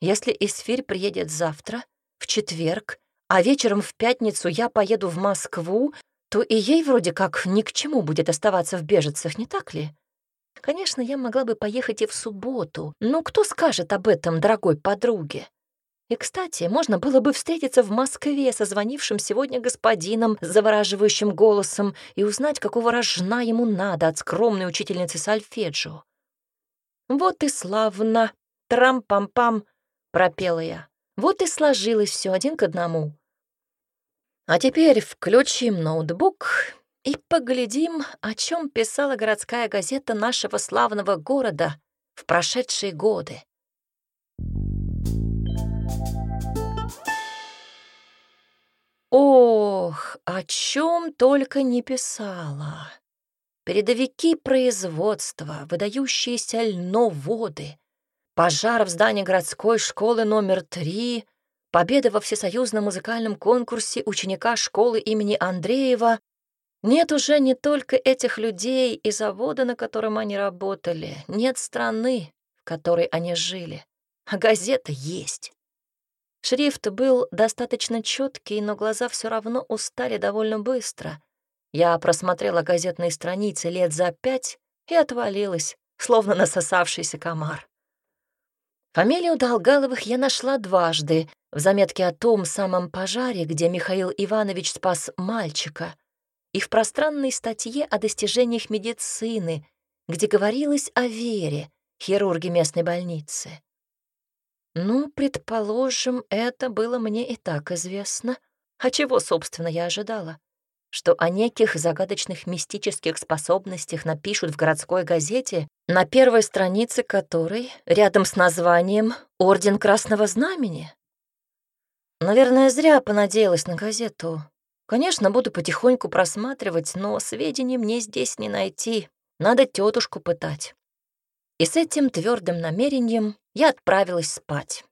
Если Исфирь приедет завтра, в четверг, а вечером в пятницу я поеду в Москву, то и ей вроде как ни к чему будет оставаться в бежицах, не так ли? Конечно, я могла бы поехать и в субботу, но кто скажет об этом дорогой подруге? И, кстати, можно было бы встретиться в Москве со звонившим сегодня господином с завораживающим голосом и узнать, какого рожна ему надо от скромной учительницы сольфеджио. «Вот и славно! Трам-пам-пам!» — пропела я. «Вот и сложилось все один к одному. А теперь включим ноутбук и поглядим, о чем писала городская газета нашего славного города в прошедшие годы. Ох, о чем только не писала. Передовики производства, выдающиеся льноводы, пожар в здании городской школы номер три. — победа во всесоюзном музыкальном конкурсе ученика школы имени Андреева, нет уже не только этих людей и завода, на котором они работали, нет страны, в которой они жили, а газета есть. Шрифт был достаточно четкий, но глаза все равно устали довольно быстро. Я просмотрела газетные страницы лет за пять и отвалилась, словно насосавшийся комар. Фамилию Долгаловых я нашла дважды, в заметке о том самом пожаре, где Михаил Иванович спас мальчика, и в пространной статье о достижениях медицины, где говорилось о Вере, хирурге местной больницы. Ну, предположим, это было мне и так известно. А чего, собственно, я ожидала? Что о неких загадочных мистических способностях напишут в городской газете, на первой странице которой, рядом с названием «Орден Красного Знамени»? Наверное, зря понадеялась на газету. Конечно, буду потихоньку просматривать, но сведений мне здесь не найти. Надо тетушку пытать. И с этим твердым намерением я отправилась спать.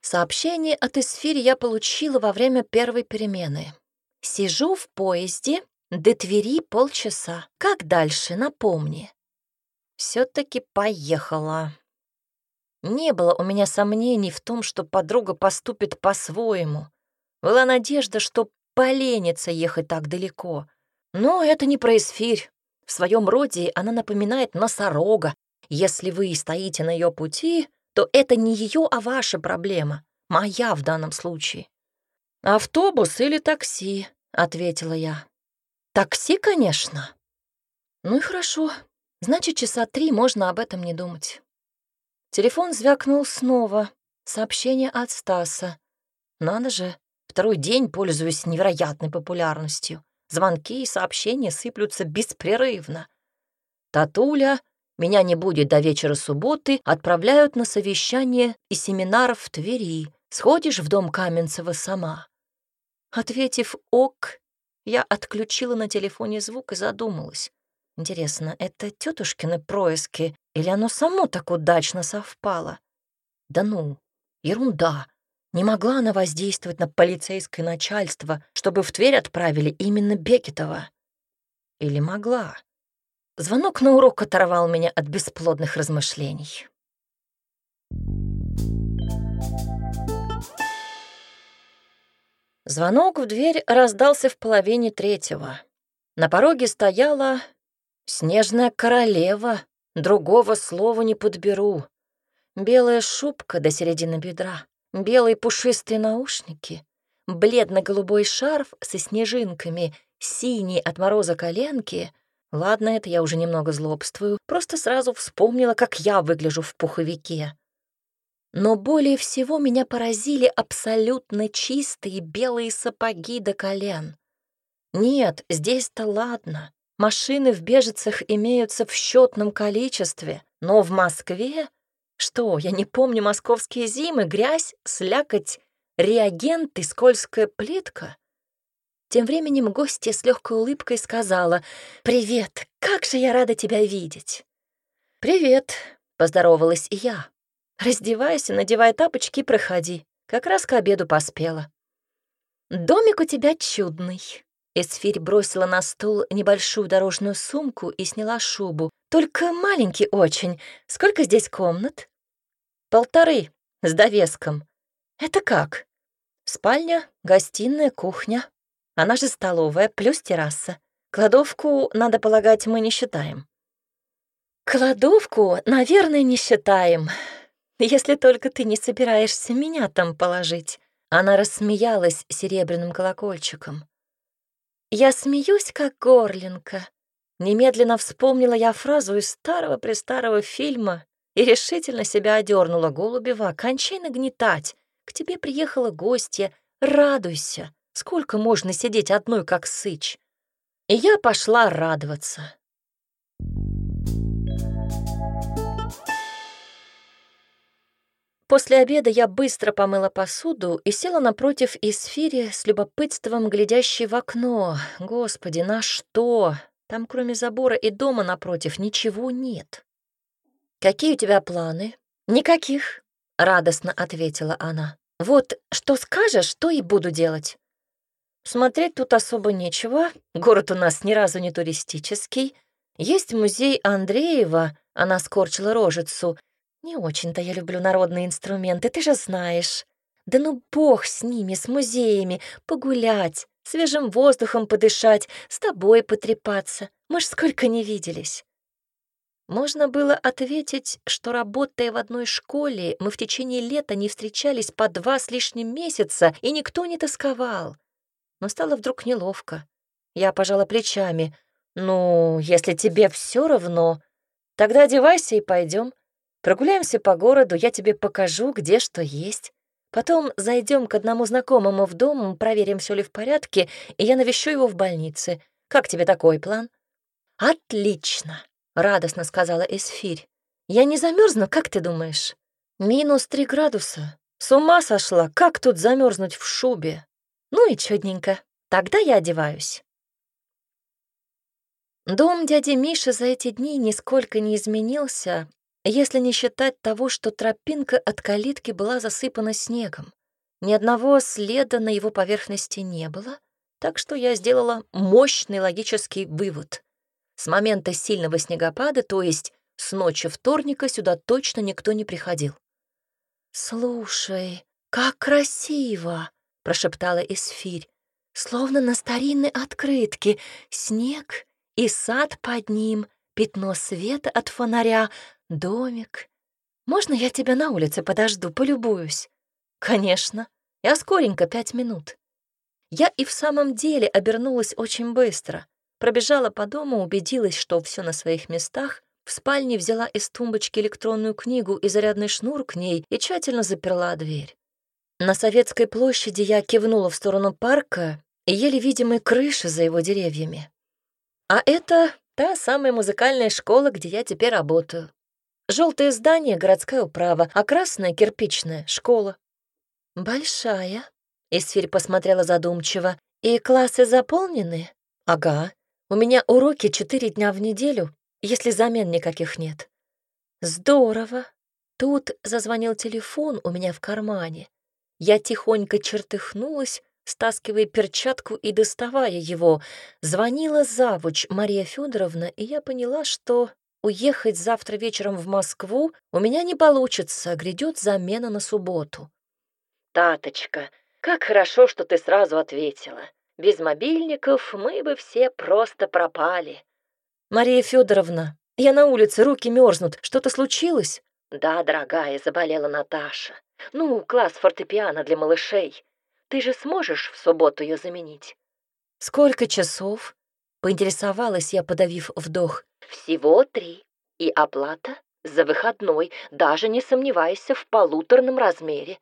Сообщение от Эсфири я получила во время первой перемены. Сижу в поезде, до Твери полчаса. Как дальше, напомни все-таки поехала. Не было у меня сомнений в том, что подруга поступит по-своему. Была надежда, что поленится ехать так далеко. Но это не про эсфирь. В своем роде она напоминает носорога. Если вы стоите на ее пути, то это не ее, а ваша проблема. Моя в данном случае. «Автобус или такси?» — ответила я. «Такси, конечно». «Ну и хорошо, Значит, часа три можно об этом не думать. Телефон звякнул снова. Сообщение от Стаса. Надо же, второй день пользуюсь невероятной популярностью. Звонки и сообщения сыплются беспрерывно. Татуля, меня не будет до вечера субботы, отправляют на совещание и семинар в Твери. Сходишь в дом Каменцева сама. Ответив «ок», я отключила на телефоне звук и задумалась. Интересно, это тетушкины происки или оно само так удачно совпало? Да ну, ерунда. Не могла она воздействовать на полицейское начальство, чтобы в Тверь отправили именно Бекетова. Или могла? Звонок на урок оторвал меня от бесплодных размышлений. Звонок в дверь раздался в половине третьего. На пороге стояла Снежная королева, другого слова не подберу. Белая шубка до середины бедра, белые пушистые наушники, бледно-голубой шарф со снежинками, синие от мороза коленки. Ладно, это я уже немного злобствую, просто сразу вспомнила, как я выгляжу в пуховике. Но более всего меня поразили абсолютно чистые белые сапоги до колен. Нет, здесь-то ладно. Машины в бежицах имеются в счетном количестве, но в Москве... Что, я не помню московские зимы, грязь, слякоть, реагенты, скользкая плитка? Тем временем гостья с легкой улыбкой сказала «Привет, как же я рада тебя видеть!» «Привет!» — поздоровалась и я. «Раздевайся, надевай тапочки проходи. Как раз к обеду поспела». «Домик у тебя чудный», Эсфирь бросила на стол небольшую дорожную сумку и сняла шубу. «Только маленький очень. Сколько здесь комнат?» «Полторы, с довеском». «Это как?» «Спальня, гостиная, кухня. Она же столовая, плюс терраса. Кладовку, надо полагать, мы не считаем». «Кладовку, наверное, не считаем, если только ты не собираешься меня там положить». Она рассмеялась серебряным колокольчиком. Я смеюсь, как горлинка. Немедленно вспомнила я фразу из старого-престарого фильма и решительно себя одернула Голубева. «Кончай нагнетать. К тебе приехала гостья. Радуйся. Сколько можно сидеть одной, как сыч?» И я пошла радоваться. После обеда я быстро помыла посуду и села напротив Исфири с любопытством, глядящей в окно. Господи, на что? Там кроме забора и дома напротив ничего нет. «Какие у тебя планы?» «Никаких», — радостно ответила она. «Вот что скажешь, то и буду делать». «Смотреть тут особо нечего. Город у нас ни разу не туристический. Есть музей Андреева», — она скорчила рожицу, — «Не очень-то я люблю народные инструменты, ты же знаешь. Да ну бог с ними, с музеями, погулять, свежим воздухом подышать, с тобой потрепаться. Мы ж сколько не виделись». Можно было ответить, что, работая в одной школе, мы в течение лета не встречались по два с лишним месяца, и никто не тосковал. Но стало вдруг неловко. Я пожала плечами. «Ну, если тебе все равно, тогда одевайся и пойдем. Прогуляемся по городу, я тебе покажу, где что есть. Потом зайдем к одному знакомому в дом, проверим, все ли в порядке, и я навещу его в больнице. Как тебе такой план? Отлично, радостно сказала Эсфирь. Я не замерзну, как ты думаешь? Минус три градуса. С ума сошла, как тут замерзнуть в шубе? Ну и чудненько. Тогда я одеваюсь. Дом дяди Миши за эти дни нисколько не изменился, если не считать того, что тропинка от калитки была засыпана снегом. Ни одного следа на его поверхности не было, так что я сделала мощный логический вывод. С момента сильного снегопада, то есть с ночи вторника, сюда точно никто не приходил. «Слушай, как красиво!» — прошептала Эсфирь. «Словно на старинной открытке. Снег и сад под ним — пятно света от фонаря, домик. «Можно я тебя на улице подожду, полюбуюсь?» «Конечно. Я скоренько, пять минут». Я и в самом деле обернулась очень быстро. Пробежала по дому, убедилась, что все на своих местах. В спальне взяла из тумбочки электронную книгу и зарядный шнур к ней и тщательно заперла дверь. На Советской площади я кивнула в сторону парка и еле видимой крыши за его деревьями. А это Та самая музыкальная школа, где я теперь работаю. Желтое здание — городская управа, а красная — кирпичная — школа. «Большая», — Эсфирь посмотрела задумчиво. «И классы заполнены?» «Ага. У меня уроки четыре дня в неделю, если замен никаких нет». «Здорово». Тут зазвонил телефон у меня в кармане. Я тихонько чертыхнулась, стаскивая перчатку и доставая его. Звонила завуч Мария Федоровна, и я поняла, что уехать завтра вечером в Москву у меня не получится, а грядет замена на субботу. «Таточка, как хорошо, что ты сразу ответила. Без мобильников мы бы все просто пропали». «Мария Федоровна, я на улице, руки мерзнут. Что-то случилось?» «Да, дорогая, заболела Наташа. Ну, класс фортепиано для малышей. Ты же сможешь в субботу ее заменить?» «Сколько часов?» — поинтересовалась я, подавив вдох. «Всего три. И оплата за выходной, даже не сомневайся, в полуторном размере».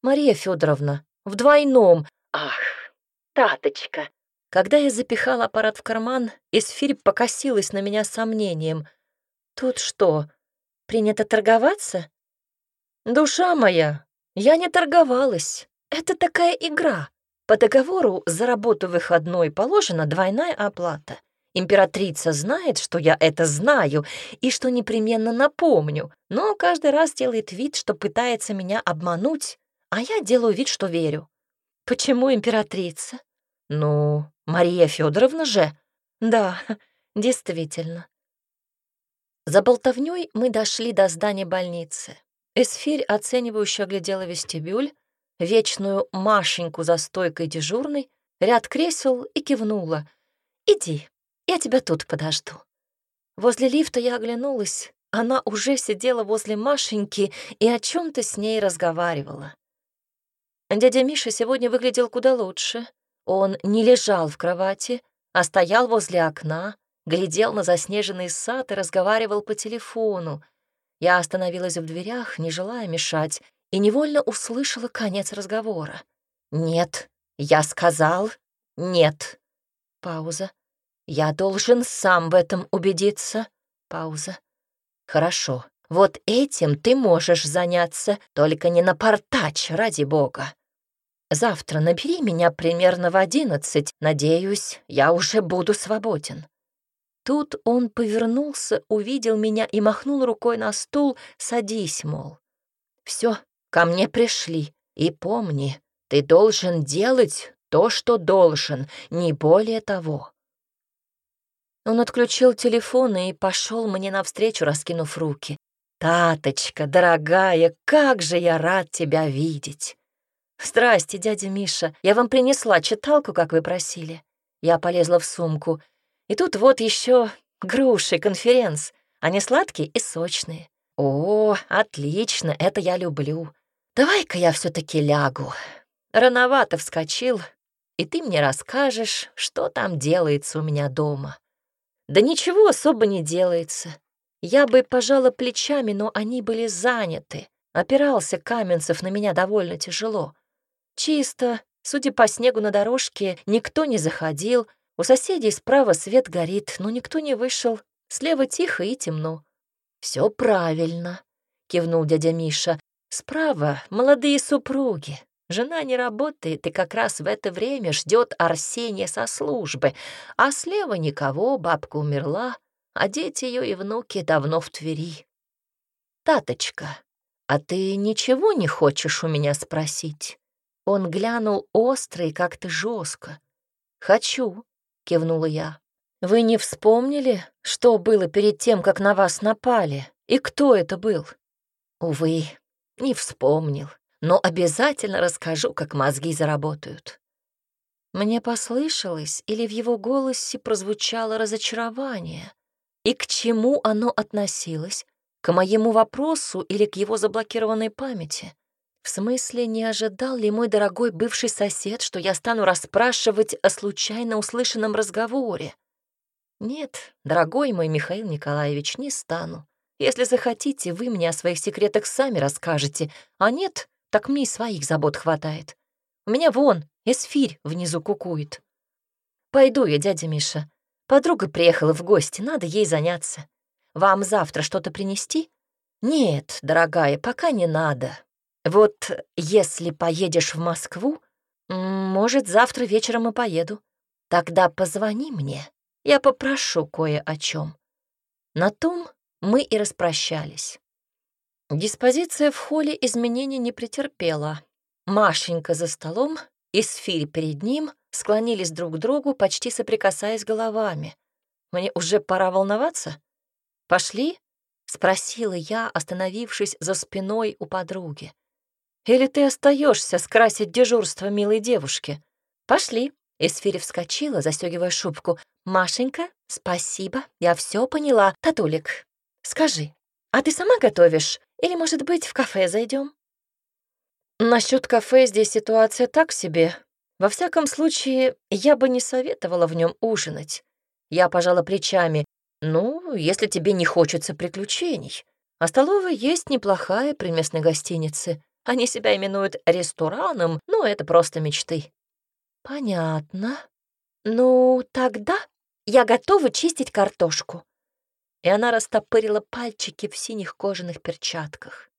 «Мария Федоровна, в двойном!» «Ах, таточка!» Когда я запихала аппарат в карман, эсфирь покосилась на меня сомнением. «Тут что, принято торговаться?» «Душа моя, я не торговалась. Это такая игра. По договору за работу выходной положена двойная оплата. Императрица знает, что я это знаю и что непременно напомню, но каждый раз делает вид, что пытается меня обмануть, а я делаю вид, что верю. Почему императрица? Ну, Мария Федоровна же. Да, действительно. За болтовнёй мы дошли до здания больницы. Эсфирь оценивающе оглядела вестибюль, вечную Машеньку за стойкой дежурной, ряд кресел и кивнула. «Иди, я тебя тут подожду». Возле лифта я оглянулась. Она уже сидела возле Машеньки и о чем то с ней разговаривала. Дядя Миша сегодня выглядел куда лучше. Он не лежал в кровати, а стоял возле окна, глядел на заснеженный сад и разговаривал по телефону. Я остановилась в дверях, не желая мешать, и невольно услышала конец разговора. «Нет, я сказал, нет». Пауза. «Я должен сам в этом убедиться». Пауза. «Хорошо, вот этим ты можешь заняться, только не на портач, ради бога. Завтра набери меня примерно в одиннадцать, надеюсь, я уже буду свободен». Тут он повернулся, увидел меня и махнул рукой на стул, «Садись, мол». Все, Ко мне пришли, и помни, ты должен делать то, что должен, не более того». Он отключил телефон и пошел мне навстречу, раскинув руки. «Таточка, дорогая, как же я рад тебя видеть!» «Здрасте, дядя Миша, я вам принесла читалку, как вы просили». Я полезла в сумку. И тут вот еще груши, конференц. Они сладкие и сочные. «О, отлично, это я люблю. «Давай-ка я все таки лягу. Рановато вскочил, и ты мне расскажешь, что там делается у меня дома». «Да ничего особо не делается. Я бы пожала плечами, но они были заняты. Опирался Каменцев на меня довольно тяжело. Чисто, судя по снегу на дорожке, никто не заходил. У соседей справа свет горит, но никто не вышел. Слева тихо и темно». Все правильно», — кивнул дядя Миша. Справа молодые супруги. Жена не работает и как раз в это время ждет Арсения со службы, а слева никого, бабка умерла, а дети ее и внуки давно в Твери. «Таточка, а ты ничего не хочешь у меня спросить?» Он глянул остро и как-то жестко. «Хочу», — кивнула я. «Вы не вспомнили, что было перед тем, как на вас напали, и кто это был?» «Увы, не вспомнил, но обязательно расскажу, как мозги заработают. Мне послышалось, или в его голосе прозвучало разочарование. И к чему оно относилось? К моему вопросу или к его заблокированной памяти? В смысле, не ожидал ли мой дорогой бывший сосед, что я стану расспрашивать о случайно услышанном разговоре? Нет, дорогой мой Михаил Николаевич, не стану. Если захотите, вы мне о своих секретах сами расскажете, а нет, так мне и своих забот хватает. У меня вон эсфирь внизу кукует. Пойду я, дядя Миша. Подруга приехала в гости, надо ей заняться. Вам завтра что-то принести? Нет, дорогая, пока не надо. Вот если поедешь в Москву, может, завтра вечером и поеду. Тогда позвони мне, я попрошу кое о чем. На том мы и распрощались. Диспозиция в холле изменений не претерпела. Машенька за столом и Сфирь перед ним склонились друг к другу, почти соприкасаясь головами. «Мне уже пора волноваться? Пошли?» — спросила я, остановившись за спиной у подруги. «Или ты остаешься скрасить дежурство милой девушки? Пошли!» Эсфири вскочила, застегивая шубку. «Машенька, спасибо, я все поняла. Татулик, Скажи, а ты сама готовишь? Или, может быть, в кафе зайдем? Насчет кафе здесь ситуация так себе. Во всяком случае, я бы не советовала в нем ужинать. Я пожала плечами. Ну, если тебе не хочется приключений. А столовая есть неплохая при местной гостинице. Они себя именуют рестораном, но это просто мечты. Понятно. Ну, тогда я готова чистить картошку и она растопырила пальчики в синих кожаных перчатках.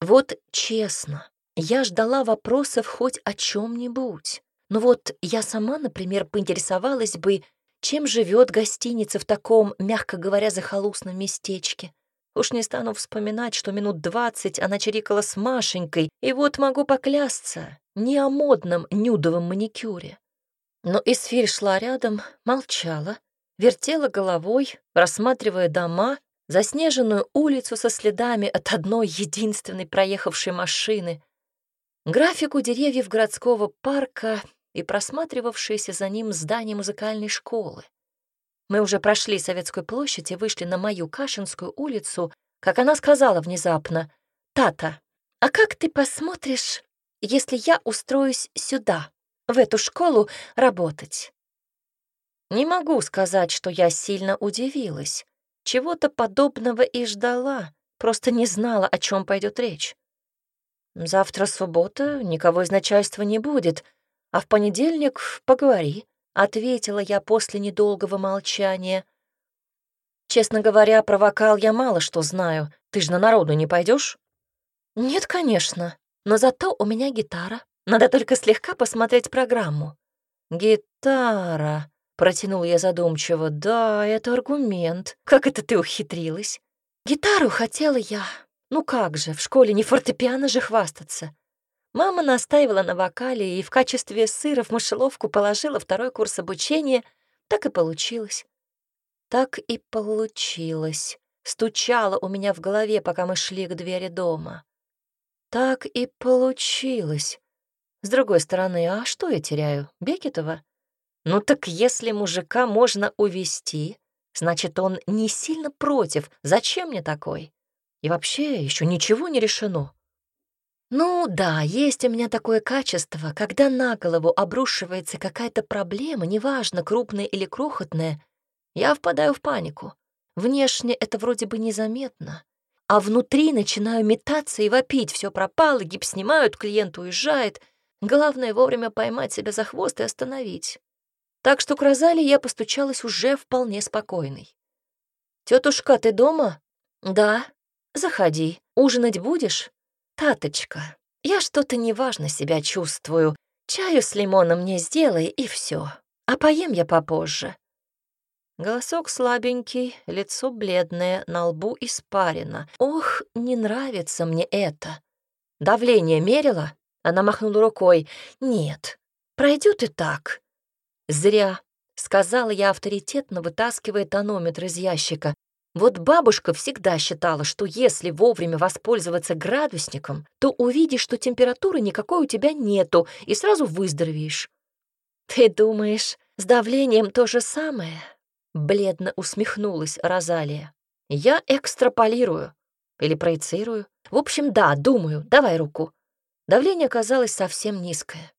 Вот честно, я ждала вопросов хоть о чем-нибудь. Но ну вот я сама, например, поинтересовалась бы, чем живет гостиница в таком, мягко говоря, захолустном местечке. Уж не стану вспоминать, что минут двадцать она чирикала с Машенькой, и вот могу поклясться, не о модном нюдовом маникюре. Но Исфирь шла рядом, молчала, вертела головой, рассматривая дома, заснеженную улицу со следами от одной единственной проехавшей машины, графику деревьев городского парка и просматривавшееся за ним здание музыкальной школы. Мы уже прошли Советскую площадь и вышли на мою Кашинскую улицу, как она сказала внезапно, «Тата, а как ты посмотришь, если я устроюсь сюда, в эту школу, работать?» Не могу сказать, что я сильно удивилась. Чего-то подобного и ждала, просто не знала, о чем пойдет речь. Завтра суббота, никого из начальства не будет, а в понедельник поговори, ответила я после недолгого молчания. Честно говоря, про вокал я мало что знаю. Ты же на народу не пойдешь? Нет, конечно, но зато у меня гитара. Надо только слегка посмотреть программу. Гитара. Протянул я задумчиво. «Да, это аргумент. Как это ты ухитрилась?» «Гитару хотела я. Ну как же, в школе не фортепиано же хвастаться». Мама настаивала на вокале и в качестве сыра в мышеловку положила второй курс обучения. Так и получилось. Так и получилось. Стучало у меня в голове, пока мы шли к двери дома. Так и получилось. С другой стороны, а что я теряю? Бекетова? Ну так если мужика можно увести, значит, он не сильно против. Зачем мне такой? И вообще еще ничего не решено. Ну да, есть у меня такое качество, когда на голову обрушивается какая-то проблема, неважно, крупная или крохотная, я впадаю в панику. Внешне это вроде бы незаметно. А внутри начинаю метаться и вопить. Все пропало, гипс снимают, клиент уезжает. Главное вовремя поймать себя за хвост и остановить. Так что к Розали я постучалась уже вполне спокойной. «Тетушка, ты дома?» «Да. Заходи. Ужинать будешь?» «Таточка, я что-то неважно себя чувствую. Чаю с лимоном мне сделай, и все. А поем я попозже». Голосок слабенький, лицо бледное, на лбу испарено. «Ох, не нравится мне это!» «Давление мерила?» Она махнула рукой. «Нет, пройдет и так. «Зря», — сказала я авторитетно, вытаскивая тонометр из ящика. «Вот бабушка всегда считала, что если вовремя воспользоваться градусником, то увидишь, что температуры никакой у тебя нету, и сразу выздоровеешь». «Ты думаешь, с давлением то же самое?» — бледно усмехнулась Розалия. «Я экстраполирую. Или проецирую. В общем, да, думаю. Давай руку». Давление оказалось совсем низкое.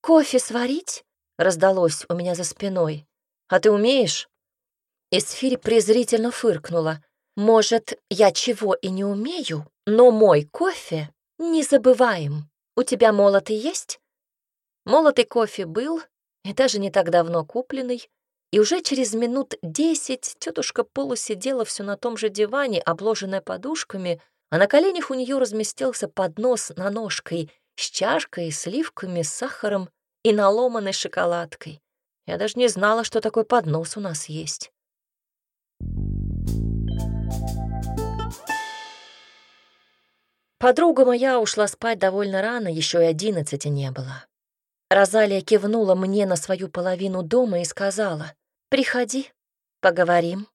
«Кофе сварить?» раздалось у меня за спиной. «А ты умеешь?» Эсфири презрительно фыркнула. «Может, я чего и не умею, но мой кофе не забываем. У тебя молотый есть?» Молотый кофе был, и даже не так давно купленный, и уже через минут десять тетушка Полу сидела все на том же диване, обложенная подушками, а на коленях у нее разместился поднос на ножкой с чашкой, сливками, с сахаром и наломанной шоколадкой. Я даже не знала, что такой поднос у нас есть. Подруга моя ушла спать довольно рано, еще и одиннадцати не было. Розалия кивнула мне на свою половину дома и сказала, «Приходи, поговорим».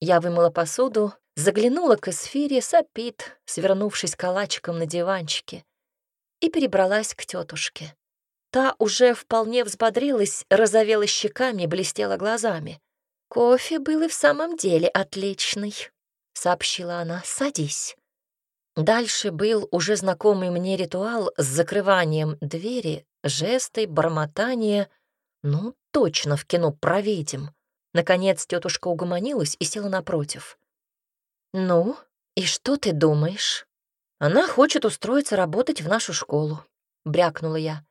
Я вымыла посуду, заглянула к эсфире, сопит, свернувшись калачиком на диванчике, и перебралась к тетушке. Та уже вполне взбодрилась, разовела щеками, блестела глазами. «Кофе был и в самом деле отличный», — сообщила она. «Садись». Дальше был уже знакомый мне ритуал с закрыванием двери, жесты, бормотание. Ну, точно в кино проведем. Наконец тетушка угомонилась и села напротив. «Ну, и что ты думаешь?» «Она хочет устроиться работать в нашу школу», — брякнула я.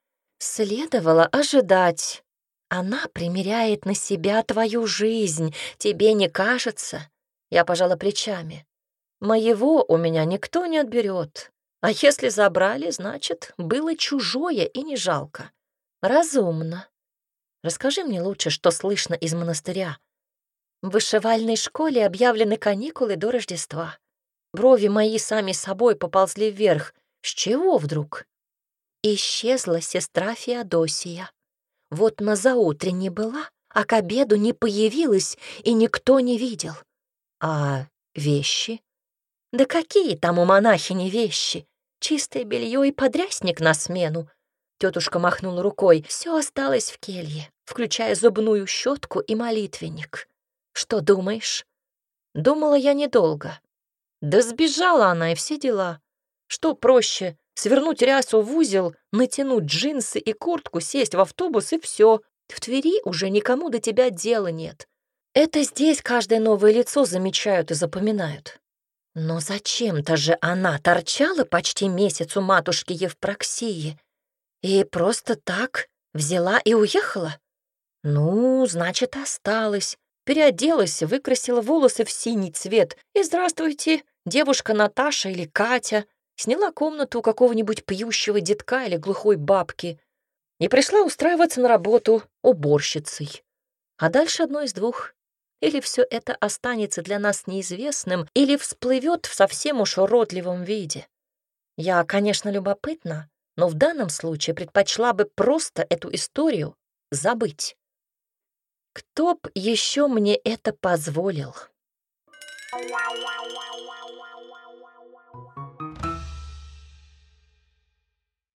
Следовало ожидать. Она примеряет на себя твою жизнь, тебе не кажется? Я пожала плечами. Моего у меня никто не отберет. А если забрали, значит, было чужое и не жалко. Разумно. Расскажи мне лучше, что слышно из монастыря. В вышивальной школе объявлены каникулы до Рождества. Брови мои сами собой поползли вверх. С чего вдруг? Исчезла сестра Феодосия. Вот на заутре не была, а к обеду не появилась и никто не видел. А вещи? Да какие там у монахини вещи? Чистое белье и подрясник на смену. Тетушка махнула рукой. Все осталось в келье, включая зубную щетку и молитвенник. Что думаешь? Думала я недолго. Да сбежала она и все дела. Что проще свернуть рясу в узел, натянуть джинсы и куртку, сесть в автобус и все. В Твери уже никому до тебя дела нет. Это здесь каждое новое лицо замечают и запоминают. Но зачем-то же она торчала почти месяц у матушки Евпроксии и просто так взяла и уехала. Ну, значит, осталась, переоделась, выкрасила волосы в синий цвет и здравствуйте, девушка Наташа или Катя — Сняла комнату у какого-нибудь пьющего детка или глухой бабки и пришла устраиваться на работу уборщицей. А дальше одно из двух. Или все это останется для нас неизвестным, или всплывет в совсем уж уродливом виде. Я, конечно, любопытна, но в данном случае предпочла бы просто эту историю забыть. Кто б еще мне это позволил?